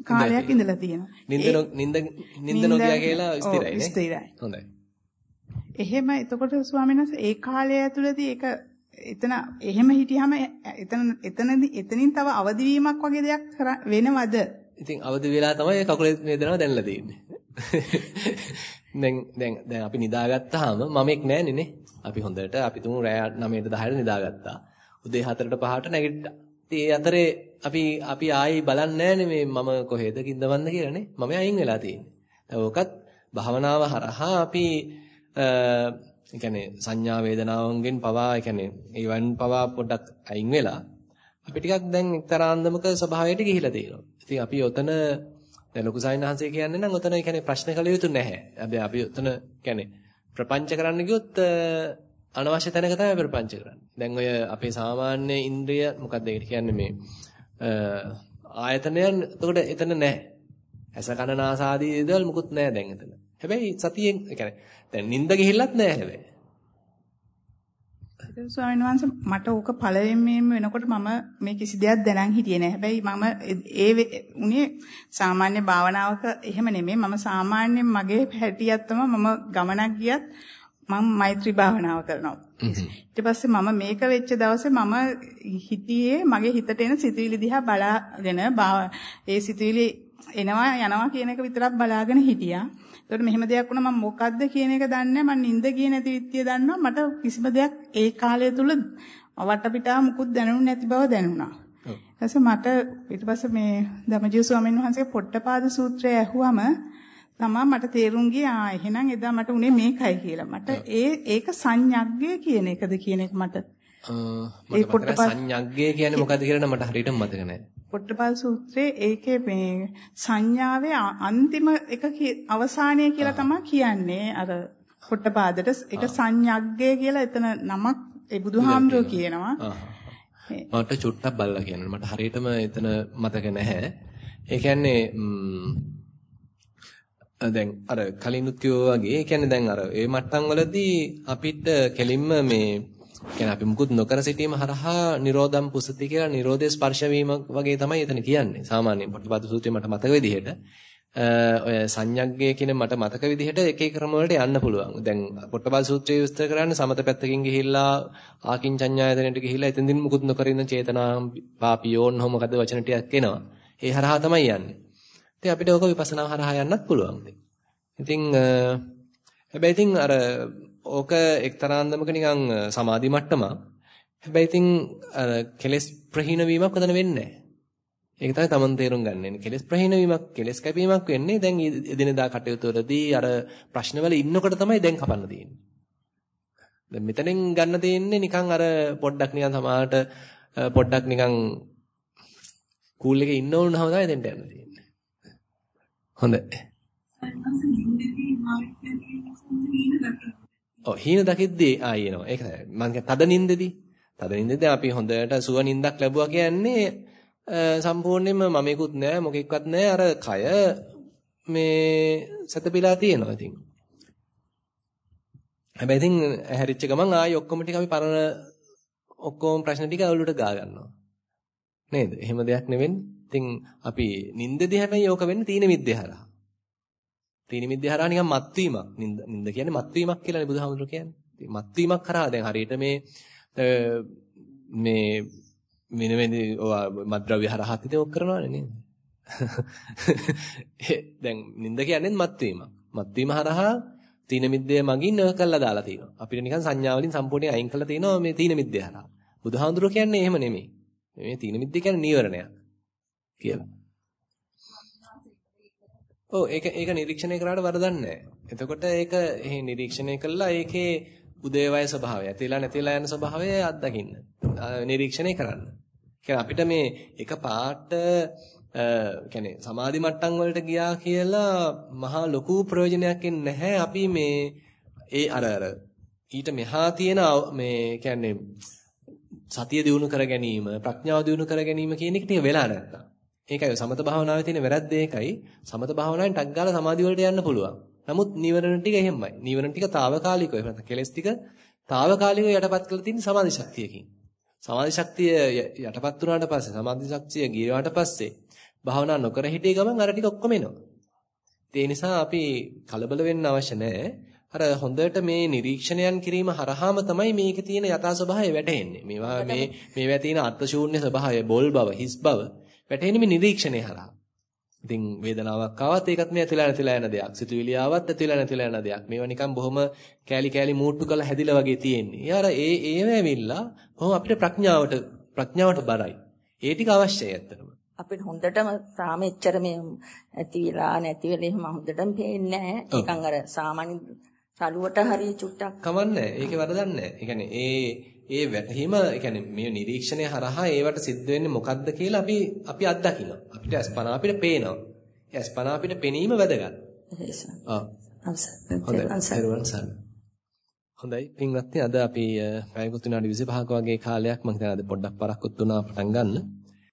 කාලයක් ඉඳලා තියෙනවා. නින්ද නින්ද නින්ද නොගියා කියලා ස්ථිරයි නේ. ස්ථිරයි. හොඳයි. එහෙම එතකොට ස්වාමීන් වහන්සේ ඒ කාලය ඇතුළතදී ඒක එතන එහෙම හිටියාම එතන එතනදී එතනින් තව අවදි වීමක් වගේ දෙයක් වෙනවද? ඉතින් අවදි වෙලා තමයි කකුලේ වේදනාව දැනලා තියෙන්නේ. දැන් දැන් දැන් අපි නිදාගත්තාම මමෙක් නැන්නේ නේ. අපි හොඳට අපි තුමු රෑ 9ට 10ට නිදාගත්තා. උදේ 4ට 5ට නැගිට්ටා. ඉතින් ඒ අතරේ අපි අපි ආයි බලන්නේ මේ මම කොහෙද කිඳවන්න කියලා නේ. මම අයින් වෙලා තියෙන්නේ. දැන් ඕකත් භාවනාව හරහා අපි ඒ කියන්නේ සංඥා වේදනාවන්ගෙන් පවා ඒ කියන්නේ ඒවන් පවා පොඩ්ඩක් අයින් වෙලා අපි ටිකක් දැන් එක්තරා අන්දමක ස්වභාවයට ගිහිලා තියෙනවා. ඉතින් අපි ඔතන දැන් ලොකු සාහිණහන්සේ කියන්නේ නම් ඔතන ඒ කියන්නේ ප්‍රශ්න කළ යුතු නැහැ. හැබැයි අපි ඔතන කියන්නේ ප්‍රපංච කරන්න ගියොත් අනවශ්‍ය තැනක තමයි ප්‍රපංච කරන්නේ. දැන් ඔය අපේ සාමාන්‍ය ඉන්ද්‍රිය මොකක්ද ඒකට කියන්නේ මේ ආයතනයන් එතකොට එතන නැහැ. ඇස කන නාස ආදී දේවල් මුකුත් නැහැ දැන් එතන. හැබැයි සතියෙන් ඒ කියන්නේ දැන් නිින්ද ගිහිල්ලත් නැහැ හැබැයි. ස්වාමීන් වහන්සේ මට ඕක පළවෙනිම වෙනකොට මම මේ කිසි දෙයක් දැනන් හිටියේ නෑ. හැබැයි මම ඒ උනේ සාමාන්‍ය භාවනාවක එහෙම නෙමෙයි. මම සාමාන්‍යයෙන් මගේ හැටියක් තමයි මම ගමනක් ගියත් මම මෛත්‍රී භාවනාව කරනවා. ඊට පස්සේ මම මේක වෙච්ච දවසේ මම හිතියේ මගේ හිතට එන සිතුවිලි දිහා බලාගෙන ඒ සිතුවිලි එනවා යනවා කියන එක විතරක් බලාගෙන හිටියා. ඒකට මෙහෙම දෙයක් වුණා මම මොකද්ද කියන එක දන්නේ මම නිින්ද ගියේ නැති විත්තිය දන්නවා මට කිසිම දෙයක් ඒ කාලය තුල වටපිටා මුකුත් දැනුනේ නැති බව දැනුණා. ඊට මට ඊට පස්සේ මේ ධම්මජීව ස්වාමීන් වහන්සේගේ පොට්ටපාද සූත්‍රය ඇහුවම තමා මට තේරුම් ගියේ ආ එහෙනම් එදා මට උනේ මේකයි කියලා. මට ඒ ඒක සංඥග්ගය කියන එකද කියන එක මට ඒ පොට්ටපාද සංඥග්ගය කියන්නේ මොකද්ද කියලා මට හරියටම මතක නැහැ. පොට්ටපාද සූත්‍රයේ ඒකේ මේ සංඥාවේ අන්තිම එක අවසානය කියලා තමයි කියන්නේ අර පොට්ටපාදට ඒක සංඥග්ගය කියලා එතන නමක් ඒ බුදුහාමුදුරුවෝ කියනවා. මට චුට්ටක් බලලා කියන්න. මට හරියටම එතන මතක නැහැ. ඒ කියන්නේ දැන් අර කලිනුත් කිව්වා වගේ ඒ කියන්නේ දැන් අර ඒ මට්ටම් වලදී අපිට කෙලින්ම මේ කියන්නේ අපි මුකුත් නොකර සිටීම හරහා නිරෝධම් පුසති කියලා නිරෝධය ස්පර්ශ වීම වගේ තමයි එතන කියන්නේ. සාමාන්‍යයෙන් පොට්ටපාද සූත්‍රයේ මට මතක විදිහට ඔය සංඥග්ගය කියන මට මතක විදිහට එක එක ක්‍රම වලට යන්න පුළුවන්. දැන් පොට්ටපාද සූත්‍රය විස්තර කරන්නේ සමත පැත්තකින් ගිහිල්ලා ආකින්චඤ්ඤායතනෙට ගිහිල්ලා එතෙන්දින් මුකුත් නොකර ඉන්න චේතනා පාපියෝන් හොම මොකද වචන ටිකක් එනවා. ඒ හරහා තමයි යන්නේ. ඉතින් අපිට ඕක විපස්සනා හරහා යන්නත් පුළුවන්. ඉතින් හැබැයි ඉතින් අර ඕක එක්තරාන්දමක නිකන් සමාධි මට්ටමක්. හැබැයි ඉතින් අර කෙලස් ප්‍රහීන වීමක් උතන වෙන්නේ නැහැ. ඒක තමයි තමන් තේරුම් ගන්න ඕනේ. කෙලස් ප්‍රහීන වීමක්, කෙලස් කැපීමක් වෙන්නේ දැන් එදිනෙදා කටයුතු වලදී අර ප්‍රශ්නවල ඉන්නකොට තමයි දැන් කපන්න තියෙන්නේ. දැන් මෙතනින් ගන්න තියෙන්නේ නිකන් අර පොඩ්ඩක් නිකන් සමාහට පොඩ්ඩක් නිකන් කූල් එකේ ඉන්න ඕන නම් තමයි දෙන්න යන්න තියෙන්නේ. හොඳයි. ඔව් හීන දකිද්දී ආයි එනවා. ඒක තමයි. මම තද නින්දදී. තද නින්දදී අපි හොඳට සුව නින්දක් ලැබුවා කියන්නේ සම්පූර්ණයෙන්ම මමෙකුත් නෑ මොකෙක්වත් නෑ අර කය මේ සතපිලා තියෙනවා ඉතින්. හැබැයි ඉතින් හැරිච්ච ගමන් ආයි ඔක්කොම ටික අපි පරණ ඔක්කොම ප්‍රශ්න ටික අවුලට ගා ගන්නවා. නේද? එහෙම දෙයක් නෙවෙන්නේ. ඉතින් අපි නින්දදී හැබැයි ඕක වෙන්නේ තීන මිද්දේ හරහා. තීන මිද්දේ හරහා නිකන් මත්වීමක්. නින්ද නින්ද කියන්නේ මත්වීමක් කියලානේ බුදුහාමුදුරු කියන්නේ. ඉතින් මත්වීමක් කරා දැන් හරියට මේ මේ මෙන්න මේ මත්ද්‍රව්‍ය හරහාත් ඉතින් ඔක් කරනවානේ නේද? දැන් නින්ද කියන්නේ මත්වීමක්. මත්වීම හරහා තීන මිද්දේ මගින් නහ කළා දාලා තිනවා. අපිට නිකන් සංඥා වලින් සම්පූර්ණයෙන් අයින් කළා තිනවා මේ තීන මිද්දේ හරහා. බුදුහාමුදුරු කියන්නේ එහෙම නෙමෙයි. මේ තීන මිද්දේ කියන්නේ නීවරණයක් කියලා. ඔව් ඒක ඒක නිරීක්ෂණය කරාට වරදක් නැහැ. එතකොට ඒක එහි නිරීක්ෂණය කළා ඒකේ උදේවය ස්වභාවය, ඇතිලා නැතිලා යන ස්වභාවය අත්දකින්න. නිරීක්ෂණය කරන්න. කියන්නේ අපිට මේ එක පාට කියන්නේ සමාධි මට්ටම් වලට ගියා කියලා මහා ලොකු ප්‍රයෝජනයක් නැහැ. අපි මේ ඒ අර අර ඊට මෙහා තියෙන මේ කියන්නේ සතිය දිනු කර ගැනීම, ප්‍රඥාව දිනු කර ගැනීම කියන එක ටික වෙලා නැත්තම්. ඒකයි සමත භාවනාවේ තියෙන වැරද්ද ඒකයි. සමත භාවනාවෙන් ටක් ගාලා සමාධිය වලට යන්න පුළුවන්. නමුත් නීවරණ ටික එහෙමයි. නීවරණ ටික తాවකාලිකව එහෙම නැත්නම් කෙලස් ටික తాවකාලිකව යටපත් කරලා තියෙන සමාධි ශක්තියකින්. සමාධි ශක්තිය යටපත් වුණාට පස්සේ සමාධි ශක්තිය ගිරවාට පස්සේ භාවනා නොකර හිටිය ගමන් අර ටික ඔක්කොම එනවා. ඒ නිසා අපි කලබල වෙන්න අවශ්‍ය නැහැ. අර හොඳට මේ නිරීක්ෂණයන් කිරීම හරහාම තමයි මේකේ තියෙන යථා ස්වභාවය වැටහෙන්නේ. මේවා මේ මේවා තියෙන අර්ථ ශූන්‍ය ස්වභාවය, බොල් බව, හිස් බව වැටෙන්නේ මේ නිරීක්ෂණය හරහා. ඉතින් වේදනාවක් ආවත් ඒකත් මේ ඇතුළේ නැතිලා යන දෙයක්. සිතුවිලි ආවත් ඇතුළේ නැතිලා යන දෙයක්. මේවා නිකන් බොහොම කෑලි කෑලි මූට්ටු කරලා හැදිලා වගේ තියෙන්නේ. යාර ඒ ඒව ඇවිල්ලා බොහොම අපිට ප්‍රඥාවට ප්‍රඥාවට බරයි. ඒ ටික අවශ්‍යයි ඇත්තටම. අපිට හොඳටම තාම එච්චර මේ ඇති වෙලා නැති වෙලා එහෙම හොඳටම පේන්නේ නැහැ. නිකන් අර සාමාන්‍ය සලුවට හරිය චුට්ටක්. කමන්නේ. ඒකේ වරදක් නැහැ. ඒ කියන්නේ ඒ ඒ වැටහීම කියන්නේ මේ නිරීක්ෂණය හරහා ඒවට සිද්ධ වෙන්නේ මොකද්ද කියලා අපි අපි අත්දකිනවා. අපිට අස්පනා අපිට පේනවා. ඒ අස්පනා අපිට පෙනීම වැදගත්. හොඳයි පින්වත්නි අද අපි පැයකුත් විනාඩි 25ක වගේ කාලයක් මම හිතනවා අද පොඩ්ඩක් පරක්කුත් වුණා පටන් ගන්න.